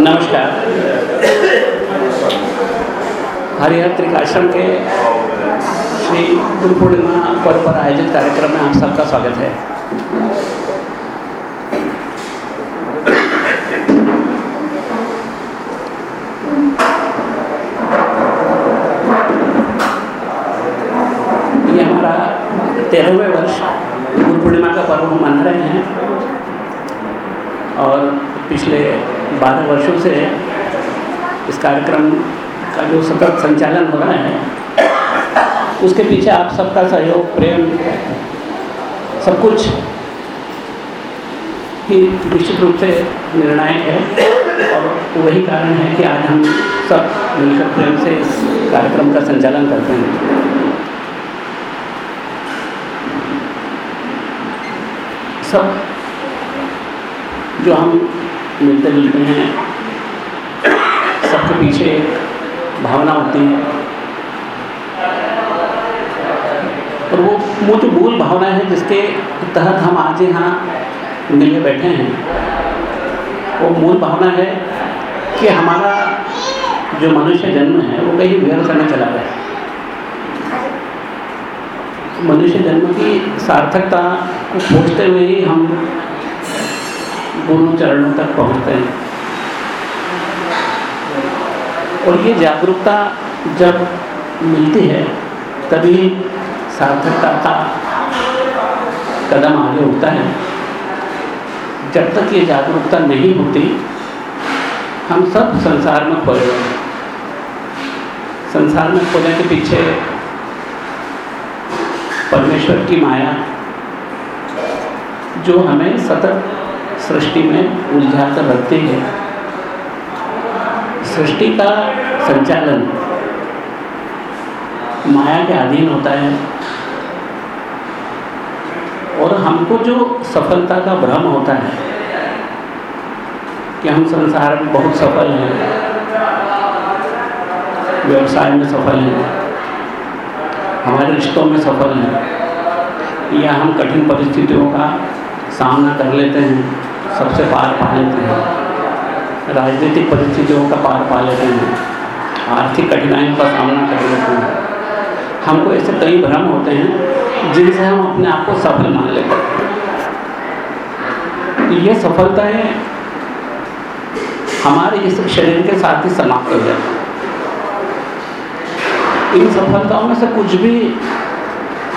नमस्कार। हरिहर त्रिकाश्रम के श्री गुरु पूर्णिमा पर्व पर आयोजित कार्यक्रम में आप सबका स्वागत है। ये हमारा तेरहवें वर्ष गुरु पूर्णिमा का पर्व हम मना रहे हैं और पिछले बारह वर्षों से इस कार्यक्रम का जो सतत संचालन हो रहा है, उसके पीछे आप सबका सहयोग, प्रेम, सब कुछ ही निश्चित रूप से निर्णायक है। और वही कारण है कि आज हम सब मिलकर प्रेम से इस कार्यक्रम का संचालन करते हैं। सब जो हम मिलते जुलते हैं। सबके पीछे एक भावना होती है। और वो वो जो मूल भावना है जिसके तहत हम आज यहाँ मिले बैठे हैं, वो मूल भावना है कि हमारा जो मनुष्य जन्म है, वो कहीं व्यर्थ करने चला गया। मनुष्य जन्म की सार्थकता को खोजते हुए ही हम गुरु चरणों तक पहुँचते हैं। और ये जागरूकता जब मिलती है, तभी सार्थकता का कदम आगे उठता है। जब तक ये जागरूकता नहीं होती, हम सब संसार में खोए हुए संसार में खोने के पीछे परमेश्वर की माया, जो हमें सतत सृष्टि में उलझा कर रखती है। सृष्टि का संचालन माया के अधीन होता है। और हमको जो सफलता का भ्रम होता है कि हम संसार में बहुत सफल हैं, व्यवसाय में सफल हैं, हमारे रिश्तों में सफल हैं, या हम कठिन परिस्थितियों का सामना कर लेते हैं सबसे पार पा लेते हैं। राजनीतिक परिस्थितियों का पार पा लेते हैं। आर्थिक कठिनाइयों का सामना कर लेते हैं। हमको ऐसे कई भ्रम होते हैं, जिनसे हम अपने आप को सफल मान लेते हैं। ये सफलताएँ हमारे इस शरीर के साथ ही समाप्त हो जाती इन सफलताओं में से कुछ भी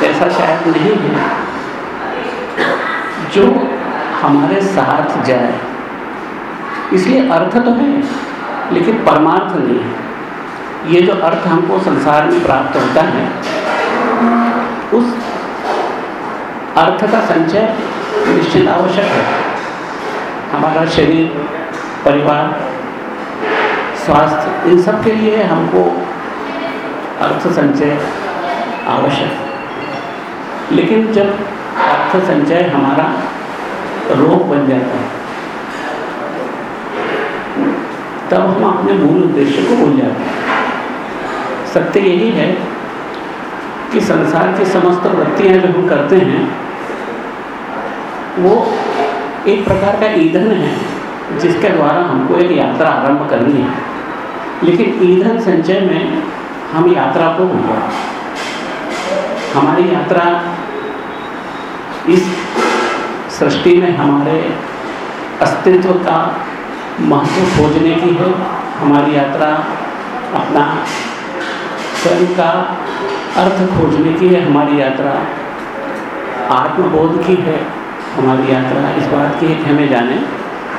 ऐसा शायद नहीं है, जो हमारे साथ जाए। इसलिए अर्थ तो है, लेकिन परमार्थ नहीं है। ये जो अर्थ हमको संसार में प्राप्त होता है, उस अर्थ का संचय निश्चित आवश्यक है। हमारा शरीर, परिवार, स्वास्थ्य, इन सब के लिए हमको अर्थ संचय आवश्यक है। लेकिन जब अर्थ संचय हमारा रोग बन जाता है। तब हम अपने मूल उद्देश्य को भूल जाते हैं। सत्य यही है कि संसार की समस्त वृत्तियाँ जो हम करते हैं, वो एक प्रकार का ईंधन है, जिसके द्वारा हमको एक यात्रा आरंभ करनी है। लेकिन ईंधन संचय में हम यात्रा को भूल हमारी यात्रा इस सृष्टि में हमारे अस्तित्व का महत्व खोजने की है, हमारी यात्रा अपना स्वयं का अर्थ खोजने की है, हमारी यात्रा आत्मबोध की है, हमारी यात्रा इस बात की है कि हमें जाने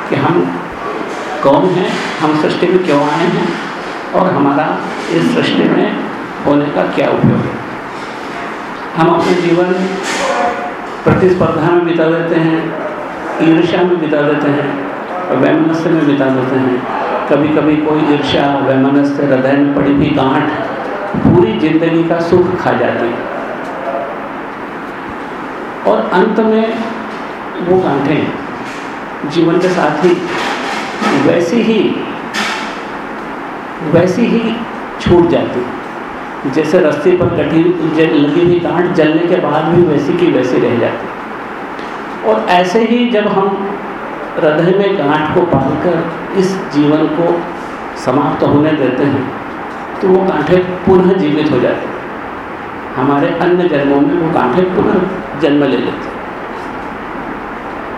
कि हम कौन हैं, हम सृष्टि में क्यों आए हैं और हमारा इस सृष्टि में होने का क्या उपयोग है। हम अपने जीवन प्रतिस्पर्धा में बिता देते हैं, ईर्ष्या में बिता देते हैं वैमनस्य में बिता देते हैं। कभी कभी कोई ईर्ष्या, वैमनस्य, हृदय में पड़ी हुई गांठ पूरी ज़िंदगी का सुख खा जाती है। और अंत में वो गांठें जीवन के साथ ही वैसी ही वैसी ही छूट जाती जैसे रस्सी पर कटी लगी हुई गांठ जलने के बाद भी वैसी की वैसी रह जाती। और ऐसे ही जब हम हृदय में गांठ को पालकर इस जीवन को समाप्त होने देते हैं तो वो गांठें पुनः जीवित हो जाती। हैं हमारे अन्य जन्मों में वो गांठें पुनः जन्म ले लेते। हैं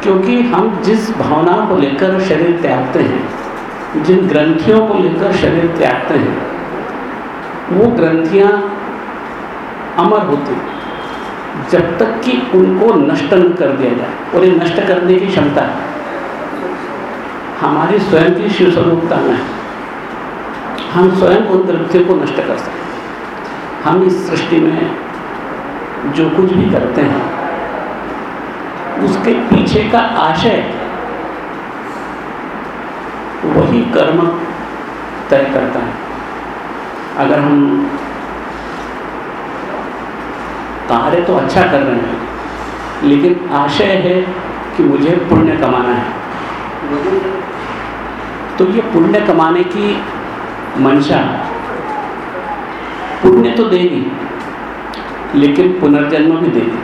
क्योंकि हम जिस भावना को लेकर शरीर त्यागते हैं, जिन ग्रंथियों को लेकर शरीर त्यागते हैं वो ग्रंथियाँ अमर होती जब तक कि उनको नष्ट न कर दिया जाए। और ये नष्ट करने की क्षमता है। हमारी स्वयं की शिव स्वरूपता में हम स्वयं उन ग्रंथियों को नष्ट कर सकते हम इस सृष्टि में जो कुछ भी करते हैं, उसके पीछे का आशय, वही कर्म तय करता है। अगर हम कार्य तो अच्छा कर रहे हैं, लेकिन आशय है कि मुझे पुण्य कमाना है। तो ये पुण्य कमाने की मंशा पुण्य तो देगी, लेकिन पुनर्जन्म भी देगी।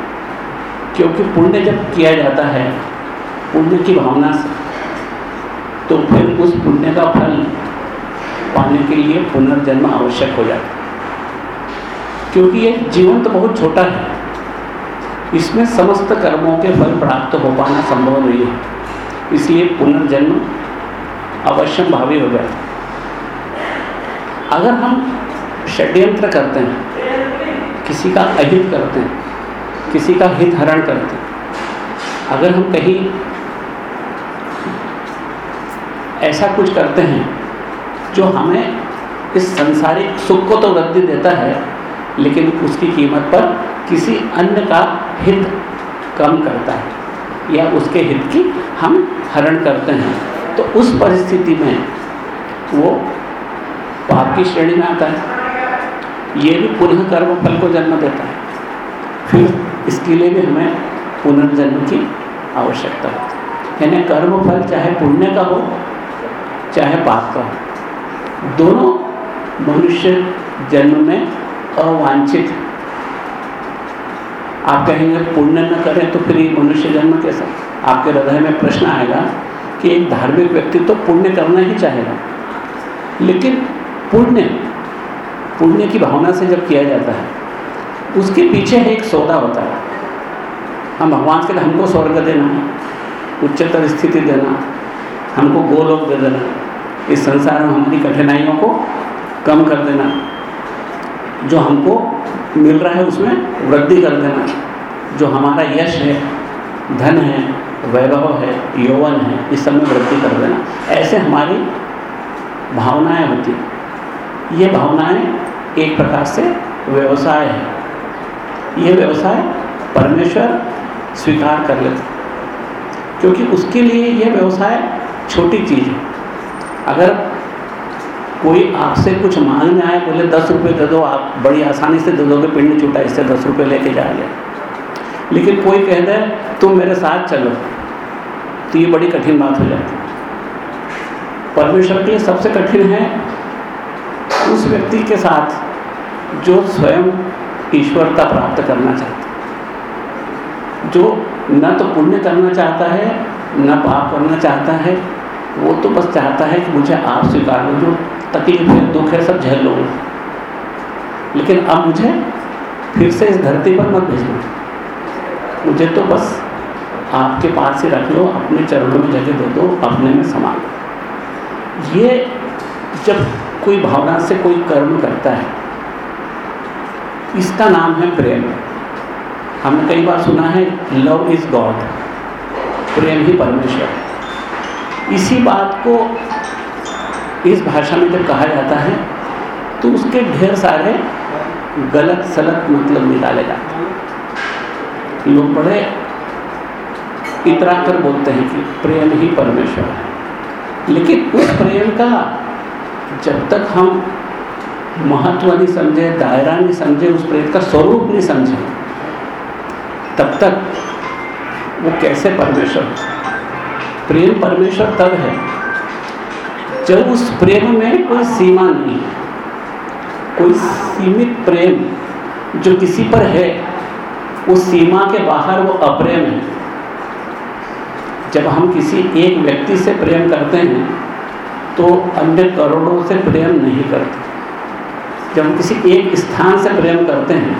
क्योंकि पुण्य जब किया जाता है, पुण्य की भावना से तो फिर उस पुण्य का लिए पुनर्जन्म आवश्यक हो जाता है। क्योंकि ये जीवन तो बहुत छोटा है। इसमें समस्त कर्मों के फल प्राप्त हो पाना संभव नहीं है। इसलिए पुनर्जन्म अवश्यम भावी हो जाता अगर हम षड्यंत्र करते हैं, किसी का अहित करते हैं, किसी का हित हरण करते हैं, अगर हम कहीं ऐसा कुछ करते हैं जो हमें इस संसारिक सुख को तो वृद्धि देता है, लेकिन उसकी कीमत पर किसी अन्य का हित कम करता है, या उसके हित की हम हरण करते हैं। तो उस परिस्थिति में वो पाप की श्रेणी में आता है। ये भी पुनः कर्म फल को जन्म देता है। फिर इसके लिए भी हमें पुनर्जन्म की आवश्यकता है। यानी कर्म फल चाहे पुण्य का हो, चाहे पाप का हो, दोनों मनुष्य जन्म में अवांछित आप कहेंगे, पुण्य न करें तो फिर ये मनुष्य जन्म कैसा? आपके हृदय में प्रश्न आएगा कि एक धार्मिक व्यक्ति तो पुण्य करना ही चाहेगा। लेकिन पुण्य पुण्य की भावना से जब किया जाता है, उसके पीछे एक सौदा होता है। हम भगवान के लिए हमको स्वर्ग देना उच्चतर स्थिति देना, हमको गोलोक दे देना इस संसार में हमारी कठिनाइयों को कम कर देना। जो हमको मिल रहा है उसमें वृद्धि कर देना। जो हमारा यश है, धन है, वैभव है, यौवन है, इस सब में वृद्धि कर देना। ऐसे हमारी भावनाएँ होती ये भावनाएँ एक प्रकार से व्यवसाय है। ये व्यवसाय परमेश्वर स्वीकार कर लेते क्योंकि उसके लिए यह व्यवसाय छोटी चीज़ है। अगर कोई आपसे कुछ मांगने आए, बोले, दस रुपये दे दो, आप बड़ी आसानी से दे दोगे, पिंड छूटा, इससे दस रुपये लेके जाएँगे लेकिन कोई कह दे, तुम मेरे साथ चलो। तो ये बड़ी कठिन बात हो जाती है। परमेश्वर के लिए सबसे कठिन है उस व्यक्ति के साथ जो स्वयं ईश्वरता प्राप्त करना चाहता है। जो न तो पुण्य करना चाहता है, न पाप करना चाहता है, वो तो बस चाहता है कि मुझे आप स्वीकार लो जो तकलीफ़ है, दुख है, सब झेल लो लेकिन अब मुझे फिर से इस धरती पर मत भेजना मुझे तो बस आपके पास ही रख लो, अपने चरणों में जगह दे दो, अपने में समा लो। ये जब कोई भावना से कोई कर्म करता है, इसका नाम है प्रेम। हमने कई बार सुना है लव इज़ गॉड प्रेम ही परमेश्वर। इसी बात को इस भाषा में जब कहा जाता है तो उसके ढेर सारे गलत, सलत मतलब निकाले जाते हैं। लोग बड़े इतरा कर बोलते हैं कि प्रेम ही परमेश्वर है। लेकिन उस प्रेम का जब तक हम महत्व नहीं समझे, दायरा नहीं समझे, उस प्रेम का स्वरूप नहीं समझे, तब तक वो कैसे परमेश्वर? प्रेम परमेश्वर तब है जब उस प्रेम में कोई सीमा नहीं, कोई सीमित प्रेम जो किसी पर है, उस सीमा के बाहर वो अप्रेम है। जब हम किसी एक व्यक्ति से प्रेम करते हैं तो अन्य करोड़ों से प्रेम नहीं करते। जब हम किसी एक स्थान से प्रेम करते हैं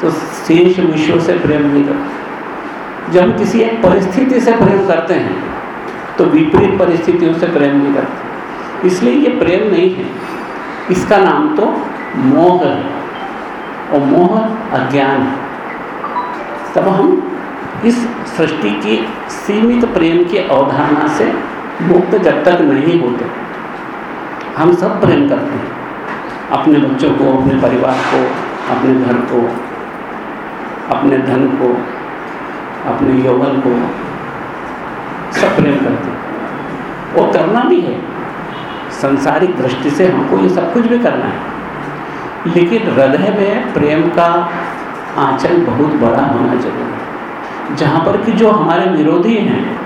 तो शेष विषयों से प्रेम नहीं करते। जब हम किसी एक परिस्थिति से प्रेम करते हैं तो विपरीत परिस्थितियों से प्रेम नहीं करते। इसलिए ये प्रेम नहीं है। इसका नाम तो मोह है। और मोह अज्ञान है। तब हम इस सृष्टि की सीमित प्रेम की अवधारणा से मुक्त जब तक नहीं होते, हम सब प्रेम करते हैं। अपने बच्चों को, अपने परिवार को, अपने घर को, अपने धन को, अपने यौवन को, सब प्रेम करते हैं। और करना भी है। संसारिक दृष्टि से हमको ये सब कुछ भी करना है। लेकिन हृदय में प्रेम का आंचल बहुत बड़ा होना ज़रूरी है। जहाँ पर कि जो हमारे विरोधी हैं,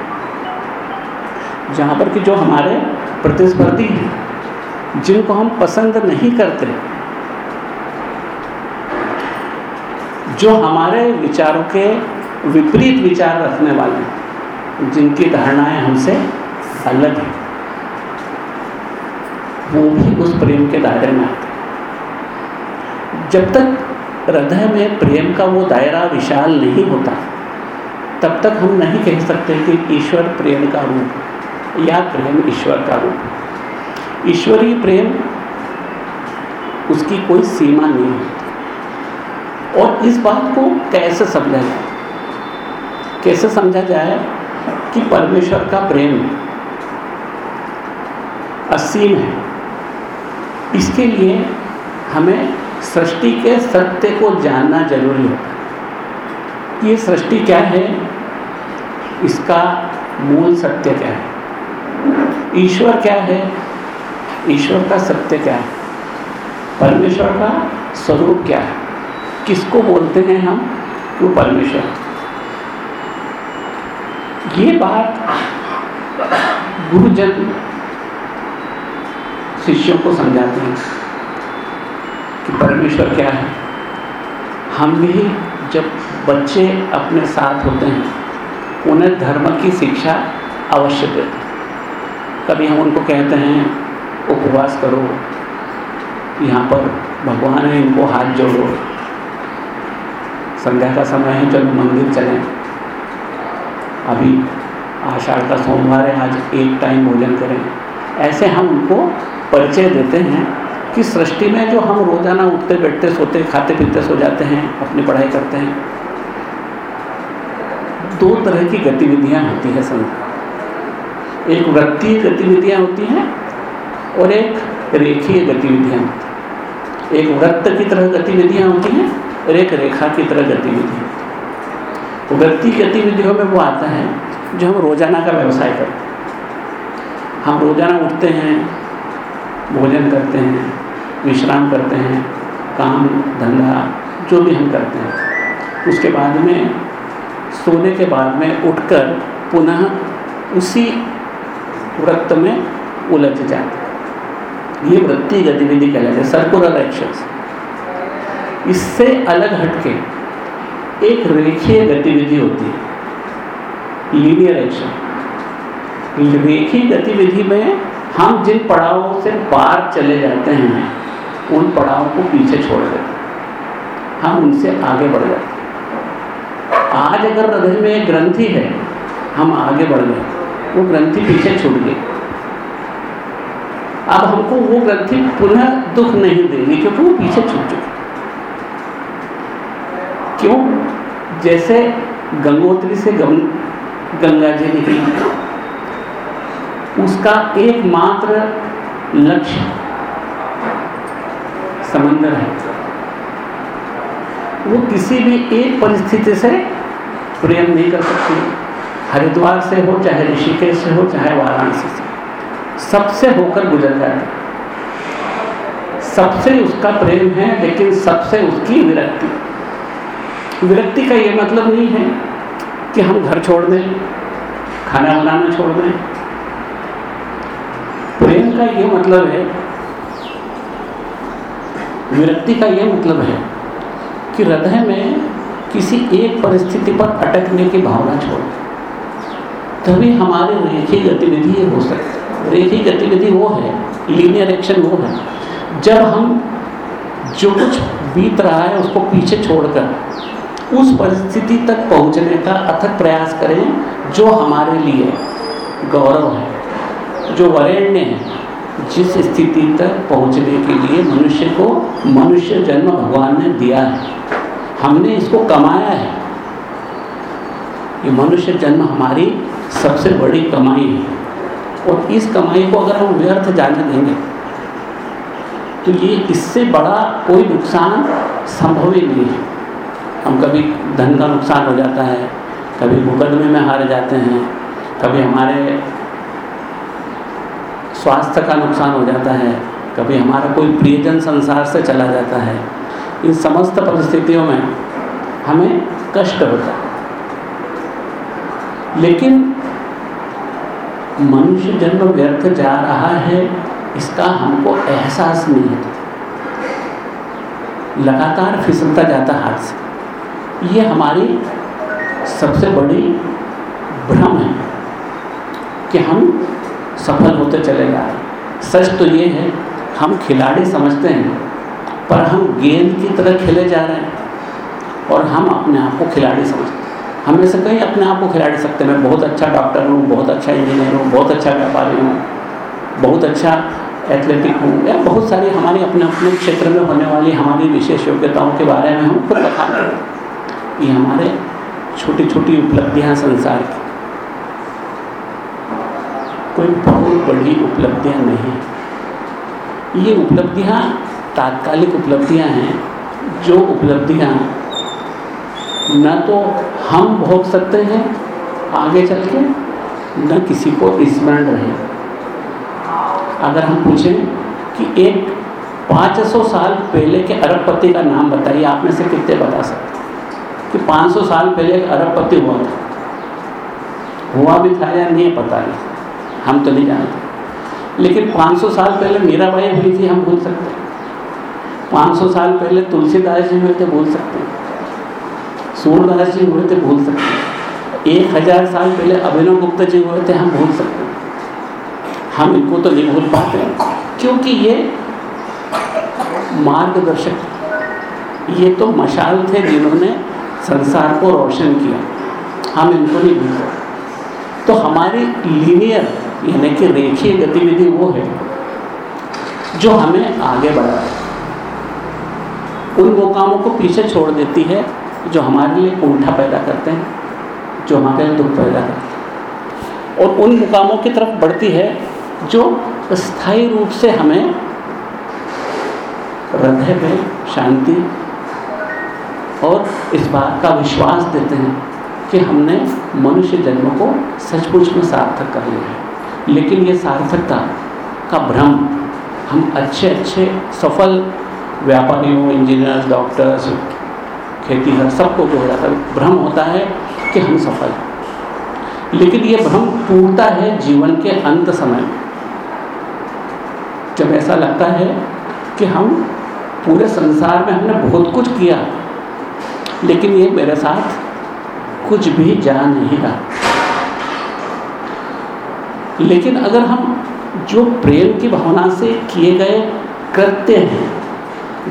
जहाँ पर कि जो हमारे प्रतिस्पर्धी हैं, जिनको हम पसंद नहीं करते, जो हमारे विचारों के विपरीत विचार रखने वाले जिनकी धारणाएँ हमसे अलग हैं। वो भी उस प्रेम के दायरे में आते जब तक हृदय में प्रेम का वो दायरा विशाल नहीं होता, तब तक हम नहीं कह सकते कि ईश्वर प्रेम का रूप या प्रेम ईश्वर का रूप ईश्वरीय प्रेम उसकी कोई सीमा नहीं होती और इस बात को कैसे समझा जाए? कैसे समझा जाए कि परमेश्वर का प्रेम असीम है? इसके लिए हमें सृष्टि के सत्य को जानना ज़रूरी होता है। ये सृष्टि क्या है? इसका मूल सत्य क्या है? ईश्वर क्या है? ईश्वर का सत्य क्या है? परमेश्वर का स्वरूप क्या है? किसको बोलते हैं हम? वो परमेश्वर। ये बात गुरुजन शिष्यों को समझाते हैं कि परमेश्वर क्या है। हम भी जब बच्चे अपने साथ होते हैं, उन्हें धर्म की शिक्षा अवश्य देते हैं। कभी हम उनको कहते हैं, उपवास करो, यहाँ पर भगवान है, इनको हाथ जोड़ो। संध्या का समय है, चलो मंदिर चलें। अभी आषाढ़ का सोमवार है, आज एक टाइम भोजन करें। ऐसे हम उनको परिचय देते हैं कि सृष्टि में जो हम रोज़ाना उठते, बैठते, सोते, खाते, पीते, सो जाते हैं, अपनी पढ़ाई करते हैं, दो तरह की गतिविधियाँ होती है संसार एक वृत्तीय गतिविधियाँ होती हैं और एक रेखीय गतिविधियाँ होती हैं। एक वृत्त की तरह गतिविधियाँ होती हैं और एक रेखा की तरह गतिविधियाँ तो वृत्तीय गतिविधियों में वो आता है जो हम रोज़ाना का व्यवसाय करते हैं। हम रोज़ाना उठते हैं भोजन करते हैं, विश्राम करते हैं, काम, धंधा, जो भी हम करते हैं। उसके बाद में, सोने के बाद में उठकर पुनः उसी व्रत में उलझ जाते हैं। ये वृत्ति गतिविधि कहलाते हैं, सर्कुलर एक्शंस इससे अलग हटके एक रेखीय गतिविधि होती है लीनियर एक्शन रेखीय गतिविधि में हम जिन पड़ावों से पार चले जाते हैं, उन पड़ावों को पीछे छोड़ देते हम उनसे आगे बढ़ जाते आज अगर हृदय में एक ग्रंथि है, हम आगे बढ़ गए। वो ग्रंथि पीछे छूट गई। अब हमको वो ग्रंथि पुनः दुख नहीं देगी, क्योंकि वो पीछे छूट चुकी क्यों? जैसे गंगोत्री से गंगा जी निकली। उसका एकमात्र लक्ष्य समंदर है। वो किसी भी एक परिस्थिति से प्रेम नहीं कर सकती। हरिद्वार से हो, चाहे ऋषिकेश से हो, चाहे वाराणसी से। सबसे होकर गुजर जाती सबसे उसका प्रेम है, लेकिन सबसे उसकी विरक्ति। विरक्ति का ये मतलब नहीं है कि हम घर छोड़ दें, खाना बनाना छोड़ दें का ये मतलब है, विरक्ति का ये मतलब है कि हृदय में किसी एक परिस्थिति पर अटकने की भावना छोड़ तभी हमारे रेखी गतिविधि हो सकती रेखी गतिविधि वो है लीनियर एक्शन वो है। जब हम जो कुछ बीत रहा है उसको पीछे छोड़कर उस परिस्थिति तक पहुँचने का अथक प्रयास करें, जो हमारे लिए गौरव है, जो वरेण्य है। जिस स्थिति तक पहुँचने के लिए मनुष्य को मनुष्य जन्म भगवान ने दिया है। हमने इसको कमाया है। ये मनुष्य जन्म हमारी सबसे बड़ी कमाई है। और इस कमाई को अगर हम व्यर्थ जाने देंगे तो ये इससे बड़ा कोई नुकसान संभव ही नहीं है। हम कभी धन का नुकसान हो जाता है, कभी मुकदमे में हार जाते हैं, कभी हमारे स्वास्थ्य का नुकसान हो जाता है, कभी हमारा कोई प्रियजन संसार से चला जाता है, इन समस्त परिस्थितियों में हमें कष्ट होता है। लेकिन मनुष्य जन्म व्यर्थ जा रहा है, इसका हमको एहसास नहीं है। लगातार फिसलता जाता हाथ से। ये हमारी सबसे बड़ी भ्रम है कि हम सफल होते चले जा सच तो ये है, हम खिलाड़ी समझते हैं, पर हम गेंद की तरह खेले जा रहे हैं, और हम अपने आप को खिलाड़ी समझते हैं। हम से कई अपने आप को खिलाड़ी सकते हैं। मैं बहुत अच्छा डॉक्टर हूँ, बहुत अच्छा इंजीनियर हूँ, बहुत अच्छा व्यापारी हूँ, बहुत अच्छा एथलेटिक हूँ, या बहुत सारी हमारी अपने अपने क्षेत्र में होने वाली हमारी विशेष योग्यताओं के बारे में हम खुद बता रहे ये हमारे छोटी छोटी उपलब्धियाँ संसार की। कोई बहुत बड़ी उपलब्धियाँ नहीं। ये उपलब्धियाँ, तात्कालिक उपलब्धियाँ हैं, जो उपलब्धियाँ न तो हम भोग सकते हैं, आगे चल के न किसी को स्मरण रहे। अगर हम पूछें कि एक 500 साल पहले के अरबपति का नाम बताइए, आप में से कितने बता सकते कि 500 साल पहले एक अरबपति हुआ था। हुआ भी था या नहीं पता नहीं। हम तो नहीं जानते। लेकिन 500 साल पहले मीराबाई हुई थी, हम भूल सकते हैं। 500 साल पहले तुलसीदास जी हुए थे, भूल सकते हैं। सूरदास जी हुए थे, भूल सकते हैं। एक हज़ार साल पहले अभिनव गुप्ता जी हुए थे, हम भूल सकते हैं। हम इनको तो नहीं भूल पाते क्योंकि ये मार्गदर्शक ये तो मशाल थे जिन्होंने संसार को रोशन किया। हम इनको नहीं भूल सकते। तो हमारी लीनियर यानी कि रेखीय गतिविधि वो है जो हमें आगे बढ़ाए उन वो कामों को पीछे छोड़ देती है जो हमारे लिए कुंठा पैदा करते हैं, जो हमारे लिए दुख पैदा करते हैं। और उन मुकामों की तरफ़ बढ़ती है जो स्थायी रूप से हमें हृदय में शांति और इस बात का विश्वास देते हैं कि हमने मनुष्य जन्म को सचमुच में सार्थक कर लिया है। लेकिन ये सार्थकता का भ्रम। हम अच्छे अच्छे सफल व्यापारियों इंजीनियर्स डॉक्टर्स खेती हर सबको जो हो जाता है। भ्रम होता है कि हम सफल हैं। लेकिन ये भ्रम टूटता है जीवन के अंत समय में। जब ऐसा लगता है कि हम पूरे संसार में हमने बहुत कुछ किया, लेकिन ये मेरे साथ कुछ भी जा नहीं रहा। लेकिन अगर हम जो प्रेम की भावना से किए गए कृत्य हैं,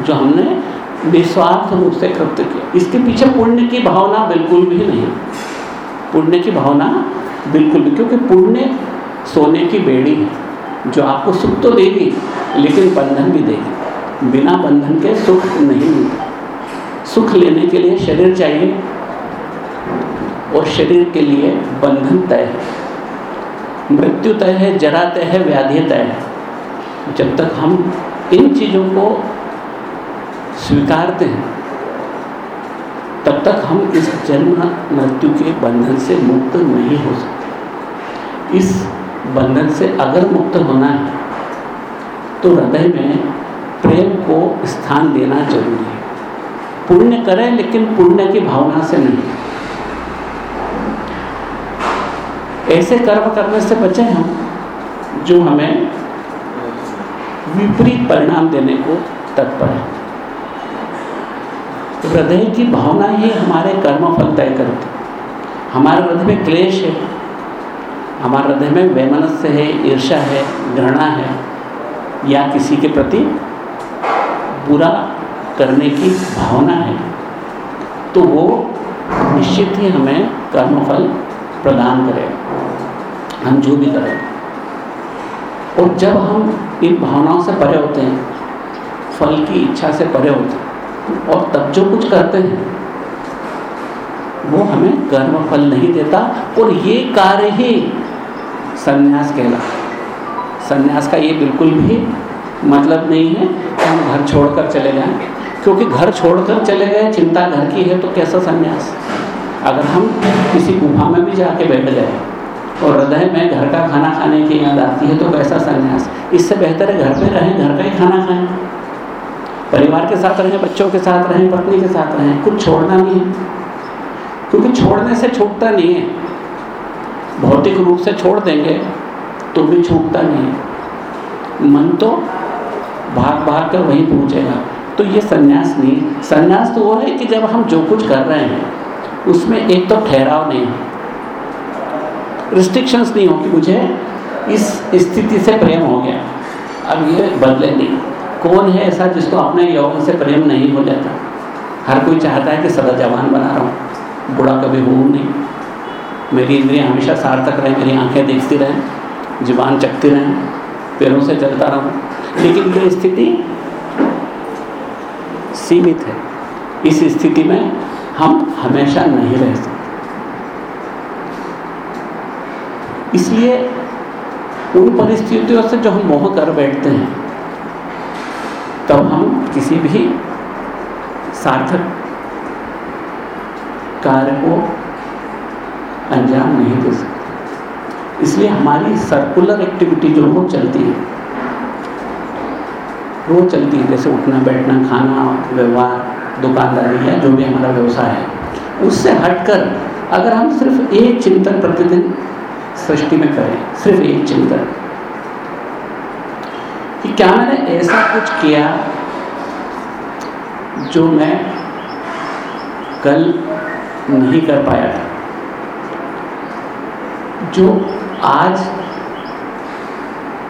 जो हमने निस्वार्थ रूप से कृत्य किया, इसके पीछे पुण्य की भावना बिल्कुल भी नहीं पुण्य की भावना बिल्कुल भी, क्योंकि पुण्य सोने की बेड़ी है, जो आपको सुख तो देगी, लेकिन बंधन भी देगी। बिना बंधन के सुख नहीं मिलता। सुख लेने के लिए शरीर चाहिए, और शरीर के लिए बंधन तय है। मृत्यु तय है, जरा तय है, व्याधि तय है। जब तक हम इन चीज़ों को स्वीकारते हैं, तब तक हम इस जन्म मृत्यु के बंधन से मुक्त नहीं हो सकते। इस बंधन से अगर मुक्त होना है तो हृदय में प्रेम को स्थान देना ज़रूरी है। पुण्य करें, लेकिन पुण्य की भावना से नहीं। ऐसे कर्म करने से बचे हम? जो हमें विपरीत परिणाम देने को तत्पर है। हृदय की भावना ही हमारे कर्म फल तय करती हमारे हृदय में क्लेश है। हमारे हृदय में वैमनस्य है ईर्षा है, घृणा है, या किसी के प्रति बुरा करने की भावना है तो वो निश्चित ही हमें कर्मफल प्रदान करेगा। हम जो भी करें। और जब हम इन भावनाओं से परे होते हैं, फल की इच्छा से परे होते हैं, और तब जो कुछ करते हैं, वो हमें कर्म फल नहीं देता। और ये कार्य ही संन्यास कहला संन्यास का ये बिल्कुल भी मतलब नहीं है कि हम घर छोड़कर चले जाएँ, क्योंकि घर छोड़कर चले गए, चिंता घर की है तो कैसा संन्यास? अगर हम किसी गुफा में भी जाके बैठ गए और हृदय में घर का खाना खाने की याद आती है तो कैसा संन्यास। इससे बेहतर है घर पे रहें, घर का ही खाना खाएँ। परिवार के साथ रहें, बच्चों के साथ रहें, पत्नी के साथ रहें, कुछ छोड़ना नहीं है। क्योंकि छोड़ने से छूटता नहीं है। भौतिक रूप से छोड़ देंगे तो भी छूटता नहीं है। मन तो भाग भाग कर वहीं पहुंचेगा। तो ये संन्यास नहीं संन्यास तो वो है कि जब हम जो कुछ कर रहे हैं, उसमें एक तो ठहराव नहीं रिस्ट्रिक्शंस नहीं हो कि मुझे इस स्थिति से प्रेम हो गया। अब ये बदले नहीं। कौन है ऐसा जिसको अपने यौवन से प्रेम नहीं हो जाता? हर कोई चाहता है कि सदा जवान बना रहा। हूँ बुढ़ा कभी हो नहीं। मेरी इंद्रियाँ हमेशा सार्थक रहें, मेरी आँखें देखती रहें, ज़ुबान चकती रहें, पैरों से चलता रहूँ। लेकिन ये स्थिति सीमित है। इस स्थिति में हम हमेशा नहीं रह सकते। इसलिए उन परिस्थितियों से जो हम मोह कर बैठते हैं, तब हम किसी भी सार्थक कार्य को अंजाम नहीं दे सकते। इसलिए हमारी सर्कुलर एक्टिविटी जो वो चलती है वो चलती है, जैसे उठना, बैठना, खाना, व्यवहार, दुकानदारी या जो भी हमारा व्यवसाय है, उससे हटकर अगर हम सिर्फ़ एक चिंतन प्रतिदिन सृष्टि में करें, सिर्फ़ एक चिंतन। कि क्या मैंने ऐसा कुछ किया जो मैं कल नहीं कर पाया था? जो आज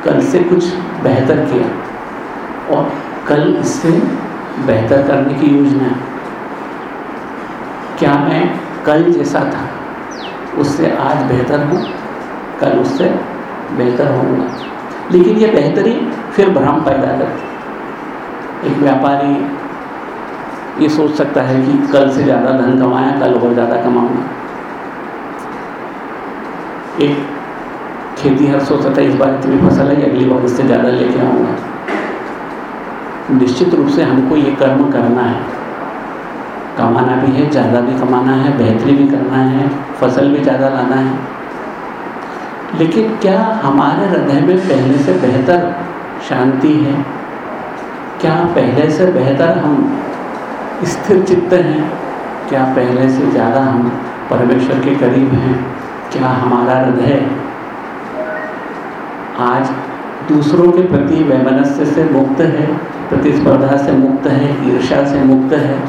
कल से कुछ बेहतर किया और कल इससे बेहतर करने की योजना क्या मैं कल जैसा था, उससे आज बेहतर हूँ? कल उससे बेहतर होऊँगा। लेकिन ये बेहतरी फिर भ्रम पैदा करती एक व्यापारी ये सोच सकता है कि कल से ज़्यादा धन कमाया, कल और ज़्यादा कमाऊँगा। एक खेती हर सोच सकता है, इस बार इतनी फ़सल है अगली बार इससे ज़्यादा लेके आऊँगा। निश्चित रूप से हमको ये कर्म करना है। कमाना भी है, ज़्यादा भी कमाना है, बेहतरी भी करना है, फ़सल भी ज़्यादा लाना है। लेकिन क्या हमारे हृदय में पहले से बेहतर शांति है? क्या पहले से बेहतर हम स्थिर चित्त हैं? क्या पहले से ज़्यादा हम परमेश्वर के करीब हैं? क्या हमारा हृदय आज दूसरों के प्रति वैमनस्य से मुक्त है? प्रतिस्पर्धा से मुक्त है? ईर्षा से मुक्त है?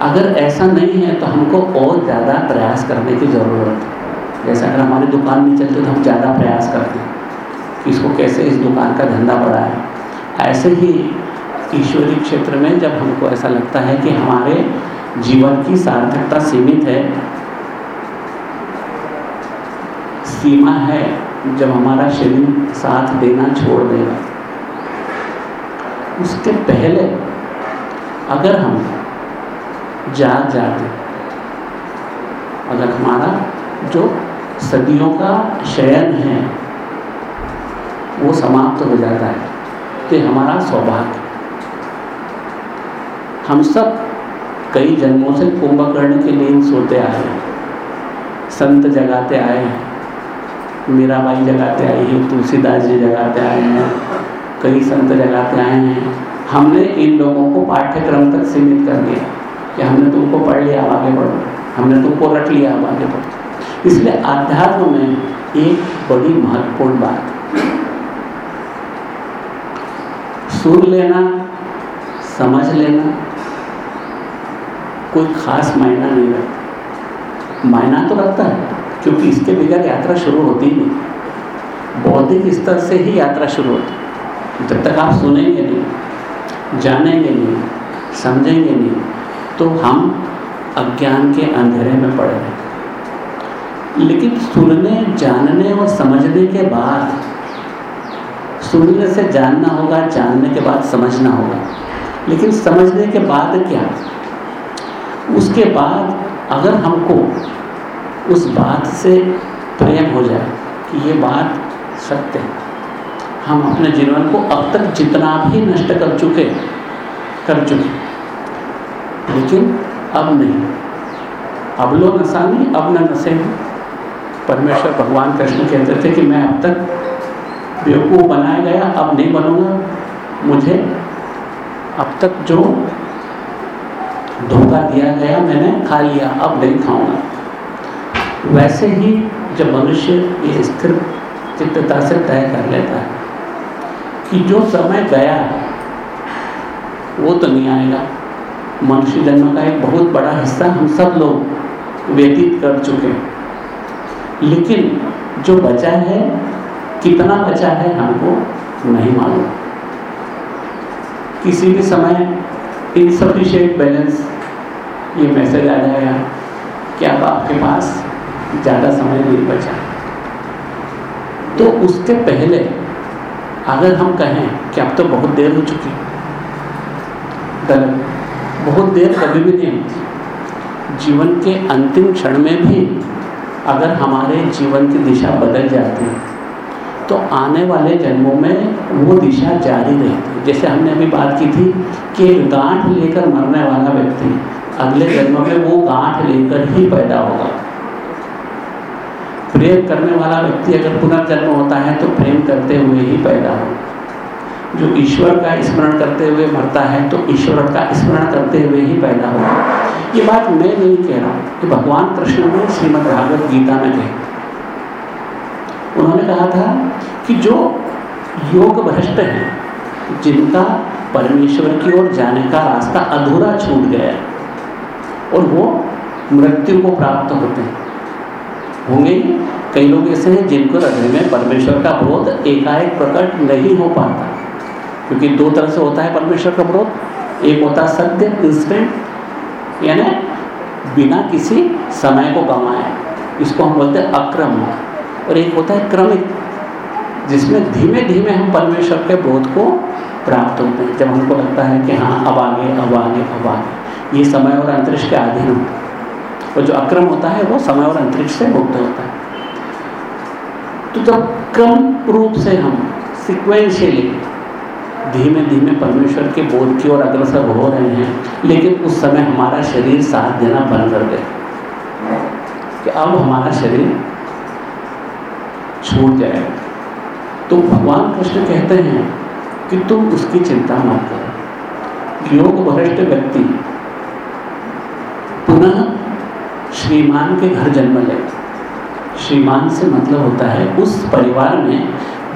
अगर ऐसा नहीं है तो हमको और ज़्यादा प्रयास करने की ज़रूरत है। जैसे अगर हमारी दुकान नहीं चलती तो हम ज़्यादा प्रयास करते हैं कि इसको कैसे इस दुकान का धंधा बढ़ाए। ऐसे ही ईश्वरीय क्षेत्र में जब हमको ऐसा लगता है कि हमारे जीवन की सार्थकता सीमित है, सीमा है जब हमारा शरीर साथ देना छोड़ देगा। उसके पहले अगर हम जाग जाते अगर हमारा जो सदियों का शयन है, वो समाप्त हो जाता है तो हमारा सौभाग्य। हम सब कई जन्मों से कुंभकर्ण की नींद सोते आए हैं, संत जगाते आए हैं, मीराबाई जगाते आई हैं, तुलसीदास जी जगाते आए हैं, कई संत जगाते आए हैं। हमने इन लोगों को पाठ्यक्रम तक सीमित कर दिया, कि हमने तुमको पढ़ लिया, आगे बढ़ो, हमने तुमको रट लिया अब आगे बढ़ो। इसलिए आध्यात्म में एक बड़ी महत्वपूर्ण बात। सुन लेना, समझ लेना, कोई खास मायना नहीं रखता। मायना तो रखता है, क्योंकि इसके बगैर यात्रा शुरू होती ही नहीं। बौद्धिक स्तर से ही यात्रा शुरू होती जब तक आप सुनेंगे नहीं, जानेंगे नहीं, समझेंगे नहीं तो हम अज्ञान के अंधेरे में पड़े हैं। लेकिन सुनने, जानने और समझने के बाद, सुनने से जानना होगा, जानने के बाद समझना होगा। लेकिन समझने के बाद क्या? उसके बाद अगर हमको उस बात से प्रेम हो जाए कि ये बात सत्य है, हम अपने जीवन को अब तक जितना भी नष्ट कर चुके कर चुके। लेकिन अब नहीं। अब लो नशा नहीं अब न नशे हो। परमेश्वर भगवान कृष्ण कहते थे कि मैं अब तक बेवकूफ़ बनाया गया, अब नहीं बनूँगा। मुझे अब तक जो धोखा दिया गया मैंने खा लिया, अब नहीं खाऊँगा। वैसे ही जब मनुष्य ये स्थिर चित्तता से तय कर लेता है कि जो समय गया, वो तो नहीं आएगा। मनुष्य जन्म का एक बहुत बड़ा हिस्सा हम सब लोग व्यतीत कर चुके हैं। लेकिन जो बचा है, कितना बचा है हमको नहीं मालूम। किसी भी समय इनसफिशियंट बैलेंस ये मैसेज आ जाएगा कि अब आपके पास ज़्यादा समय नहीं बचा। तो उसके पहले अगर हम कहें कि अब तो बहुत देर हो चुकी। गलत बहुत देर कभी भी नहीं होती। जीवन के अंतिम क्षण में भी अगर हमारे जीवन की दिशा बदल जाती है तो आने वाले जन्मों में वो दिशा जारी रहती। है जैसे हमने अभी बात की थी कि गांठ लेकर मरने वाला व्यक्ति, अगले जन्म में वो गांठ लेकर ही पैदा होगा। प्रेम करने वाला व्यक्ति अगर पुनर्जन्म होता है तो प्रेम करते हुए ही पैदा होगा। जो ईश्वर का स्मरण करते हुए मरता है तो ईश्वर का स्मरण करते हुए ही पैदा होगा ये बात मैं नहीं कह रहा हूँ। कि भगवान कृष्ण ने श्रीमद् भागवत गीता में कही उन्होंने कहा था कि जो योग भ्रष्ट हैं, जिनका परमेश्वर की ओर जाने का रास्ता अधूरा छूट गया और वो मृत्यु को प्राप्त होते हैं। होंगे कई लोग ऐसे हैं जिनको हृदय में परमेश्वर का विरोध एकाएक प्रकट नहीं हो पाता। क्योंकि दो तरह से होता है परमेश्वर का विरोध। एक होता है सत्य इंस्टेंट यानी बिना किसी समय को गंवाए। इसको हम बोलते हैं अक्रम। और एक होता है क्रमिक, जिसमें धीमे धीमे हम परमेश्वर के बोध को प्राप्त होते हैं। जब हमको लगता है कि हाँ अब आगे अब आगे अब आगे। ये समय और अंतरिक्ष के अधीन होता है। और जो अक्रम होता है, वो समय और अंतरिक्ष से मुक्त होता है। तो जब क्रम रूप से हम सिक्वेंशियली धीमे धीमे परमेश्वर के बोध की ओर अग्रसर हो रहे हैं, लेकिन उस समय हमारा शरीर साथ देना बंद कर दे। कि अब हमारा शरीर छूट जाएगा तो भगवान कृष्ण कहते हैं कि तुम उसकी चिंता मत करो। योग भ्रष्ट व्यक्ति पुनः श्रीमान के घर जन्म ले। श्रीमान से मतलब होता है उस परिवार में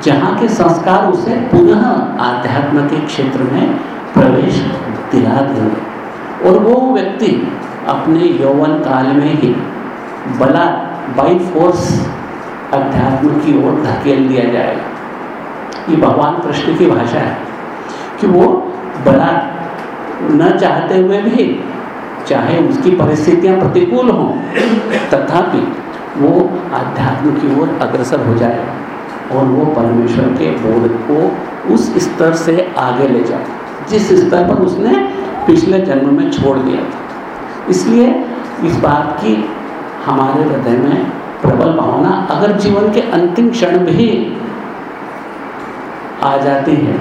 जहाँ के संस्कार उसे पुनः आध्यात्म के क्षेत्र में प्रवेश दिला देंगे और वो व्यक्ति अपने यौवन काल में ही बला बाई फोर्स अध्यात्म की ओर धकेल दिया जाएगा। ये भगवान कृष्ण की भाषा है कि वो बला न चाहते हुए भी चाहे उसकी परिस्थितियाँ प्रतिकूल हों, तथापि वो आध्यात्म की ओर अग्रसर हो जाएगा। और वो परमेश्वर के बोध को उस स्तर से आगे ले जाता जिस स्तर पर उसने पिछले जन्म में छोड़ दिया था। इसलिए इस बात की हमारे हृदय में प्रबल भावना अगर जीवन के अंतिम क्षण भी आ जाती है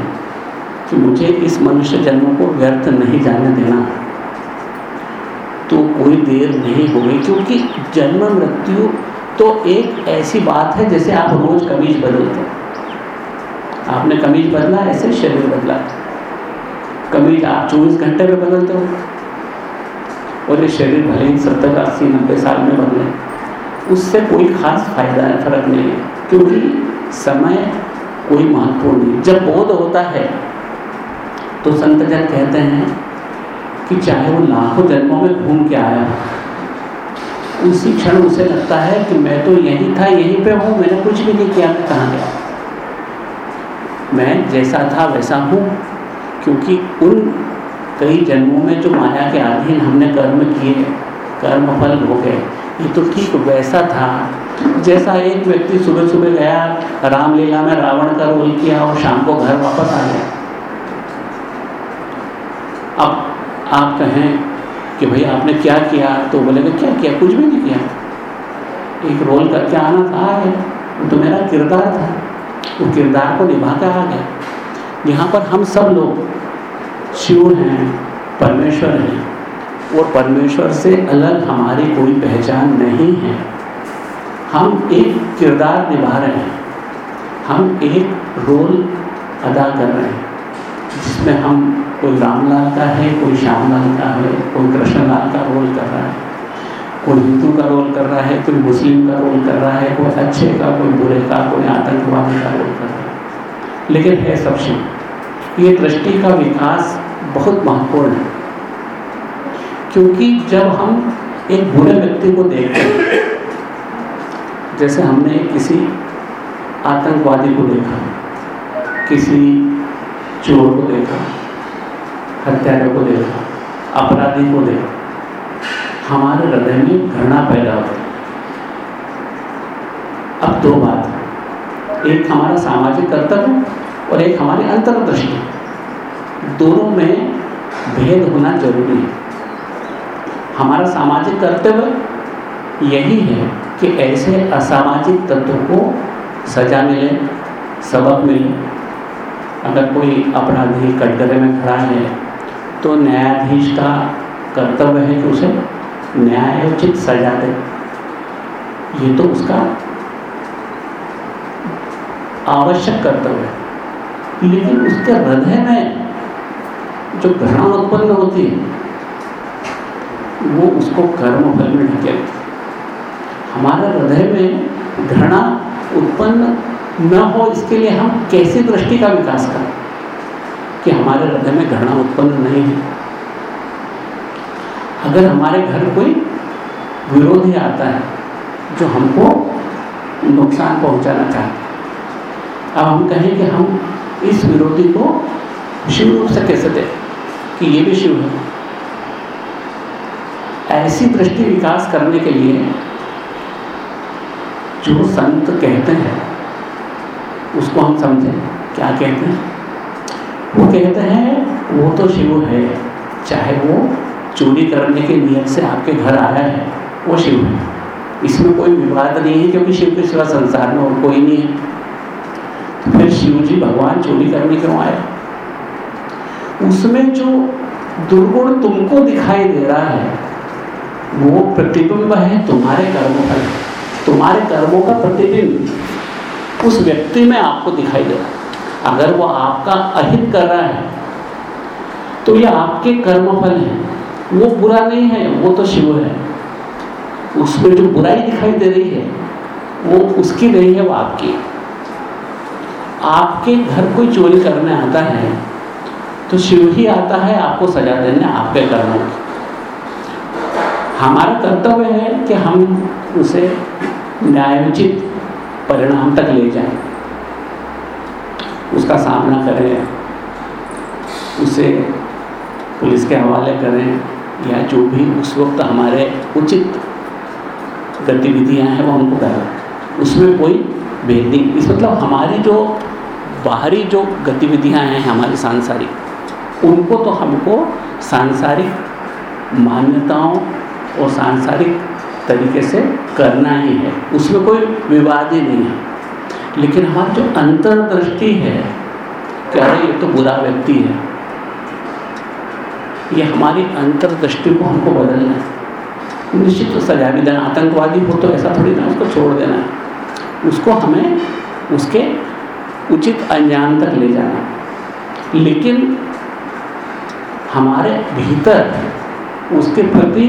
कि मुझे इस मनुष्य जन्म को व्यर्थ नहीं जाने देना तो कोई देर नहीं होगी, क्योंकि जन्म मृत्यु तो एक ऐसी बात है जैसे आप रोज कमीज बदलते हैं। आपने कमीज बदला, ऐसे शरीर बदला। कमीज आप चौबीस घंटे में बदलते हो। और ये शरीर भले ही सत्तर, अस्सी, नब्बे साल में बदले। उससे कोई खास फ़ायदा है फ़र्क नहीं है, क्योंकि समय कोई महत्वपूर्ण नहीं जब बोध होता है तो संत जन कहते हैं कि चाहे वो लाखों जन्मों में घूम के आया उसी क्षण उसे लगता है कि मैं तो यहीं था, यहीं पे हूँ, मैंने कुछ भी नहीं किया, मैं कहाँ गया? मैं जैसा था वैसा हूँ, क्योंकि उन कई जन्मों में जो माया के अधीन हमने कर्म किए, कर्म फल हो गए, ये तो ठीक वैसा था। जैसा एक व्यक्ति सुबह सुबह गया, रामलीला में रावण का रोल किया और शाम को घर वापस आ गया। अब आप कहें कि भाई आपने क्या किया? तो बोलेगा क्या किया? कुछ भी नहीं किया। एक रोल करके आना था आ गया वो तो मेरा किरदार था। वो किरदार को निभा कर आ गया। यहाँ पर हम सब लोग शिव हैं, परमेश्वर हैं, और परमेश्वर से अलग हमारी कोई पहचान नहीं है। हम एक किरदार निभा रहे हैं। हम एक रोल अदा कर रहे हैं, जिसमें हम कोई रामलाल का है, कोई श्यामलाल का है, कोई कृष्णलाल का रोल कर रहा है। कोई हिंदू का रोल कर रहा है, कोई मुस्लिम का रोल कर रहा है, कोई अच्छे का, कोई बुरे का, कोई आतंकवादी का रोल कर रहा है। लेकिन है सब शिव। ये दृष्टि का विकास बहुत महत्वपूर्ण है। क्योंकि जब हम एक बुरे व्यक्ति को देखते हैं, जैसे हमने किसी आतंकवादी को देखा, किसी चोर को देखा हत्यारे को देखा, अपराधी को देखा। हमारे हृदय में घृणा पैदा होती अब दो बात एक हमारा सामाजिक कर्तव्य और एक हमारी अंतर्दृष्टि दोनों में भेद होना ज़रूरी है। हमारा सामाजिक कर्तव्य यही है कि ऐसे असामाजिक तत्वों को सजा मिले, सबक मिले। अगर कोई अपराधी कटघरे में खड़ा है तो न्यायाधीश का कर्तव्य है कि उसे न्यायोचित सजा दे। ये तो उसका आवश्यक कर्तव्य है। लेकिन उसके हृदय में जो घृणा उत्पन्न होती है, वो उसको कर्म फल में ढके हमारे हृदय में घृणा उत्पन्न न हो, इसके लिए हम कैसी दृष्टि का विकास करें? कि हमारे हृदय में घृणा उत्पन्न नहीं है। अगर हमारे घर कोई विरोधी आता है, जो हमको नुकसान पहुंचाना चाहता है, अब हम कहें कि हम इस विरोधी को शिव रूप से कैसे दें? कि ये भी शिव है। ऐसी दृष्टि विकास करने के लिए जो संत कहते हैं, उसको हम समझें। क्या कहते हैं? वो कहते हैं, वो तो शिव है। चाहे वो चोरी करने के नियत से आपके घर आया है, वो शिव है। इसमें कोई विवाद नहीं है क्योंकि शिव के सिवा संसार में और कोई नहीं है। तो फिर शिव जी भगवान चोरी करने क्यों आए? उसमें जो दुर्गुण तुमको दिखाई दे रहा है, वो प्रतिबिंब है तुम्हारे कर्मों का तुम्हारे कर्मों का प्रतिबिंब उस व्यक्ति में आपको दिखाई दे रहा है। अगर वो आपका अहित कर रहा है तो ये आपके कर्म फल है। वो बुरा नहीं है, वो तो शिव है। उसमें जो बुराई दिखाई दे रही है, वो उसकी नहीं है, वो आपकी। आपके घर कोई चोरी करने आता है तो शिव ही आता है आपको सजा देने, आपके कर्मों की। हमारा कर्तव्य है कि हम उसे न्यायोचित परिणाम तक ले जाएँ। उसका सामना करें। उसे पुलिस के हवाले करें या जो भी उस वक्त हमारे उचित गतिविधियाँ हैं, वो हमको करें। उसमें कोई भेद नहीं। इस मतलब हमारी जो बाहरी जो गतिविधियाँ हैं, हमारी सांसारिक, उनको तो हमको सांसारिक मान्यताओं और सांसारिक तरीके से करना ही है। उसमें कोई विवाद ही नहीं है। लेकिन हमारी जो अंतर्दृष्टि है कि अरे ये तो बुरा व्यक्ति है, ये हमारी अंतर्दृष्टि को हमको बदलना है। निश्चित तो सजा भी देना, आतंकवादी हो तो ऐसा थोड़ी ना उसको छोड़ देना है। उसको हमें उसके उचित अंजाम तक ले जाना लेकिन हमारे भीतर उसके प्रति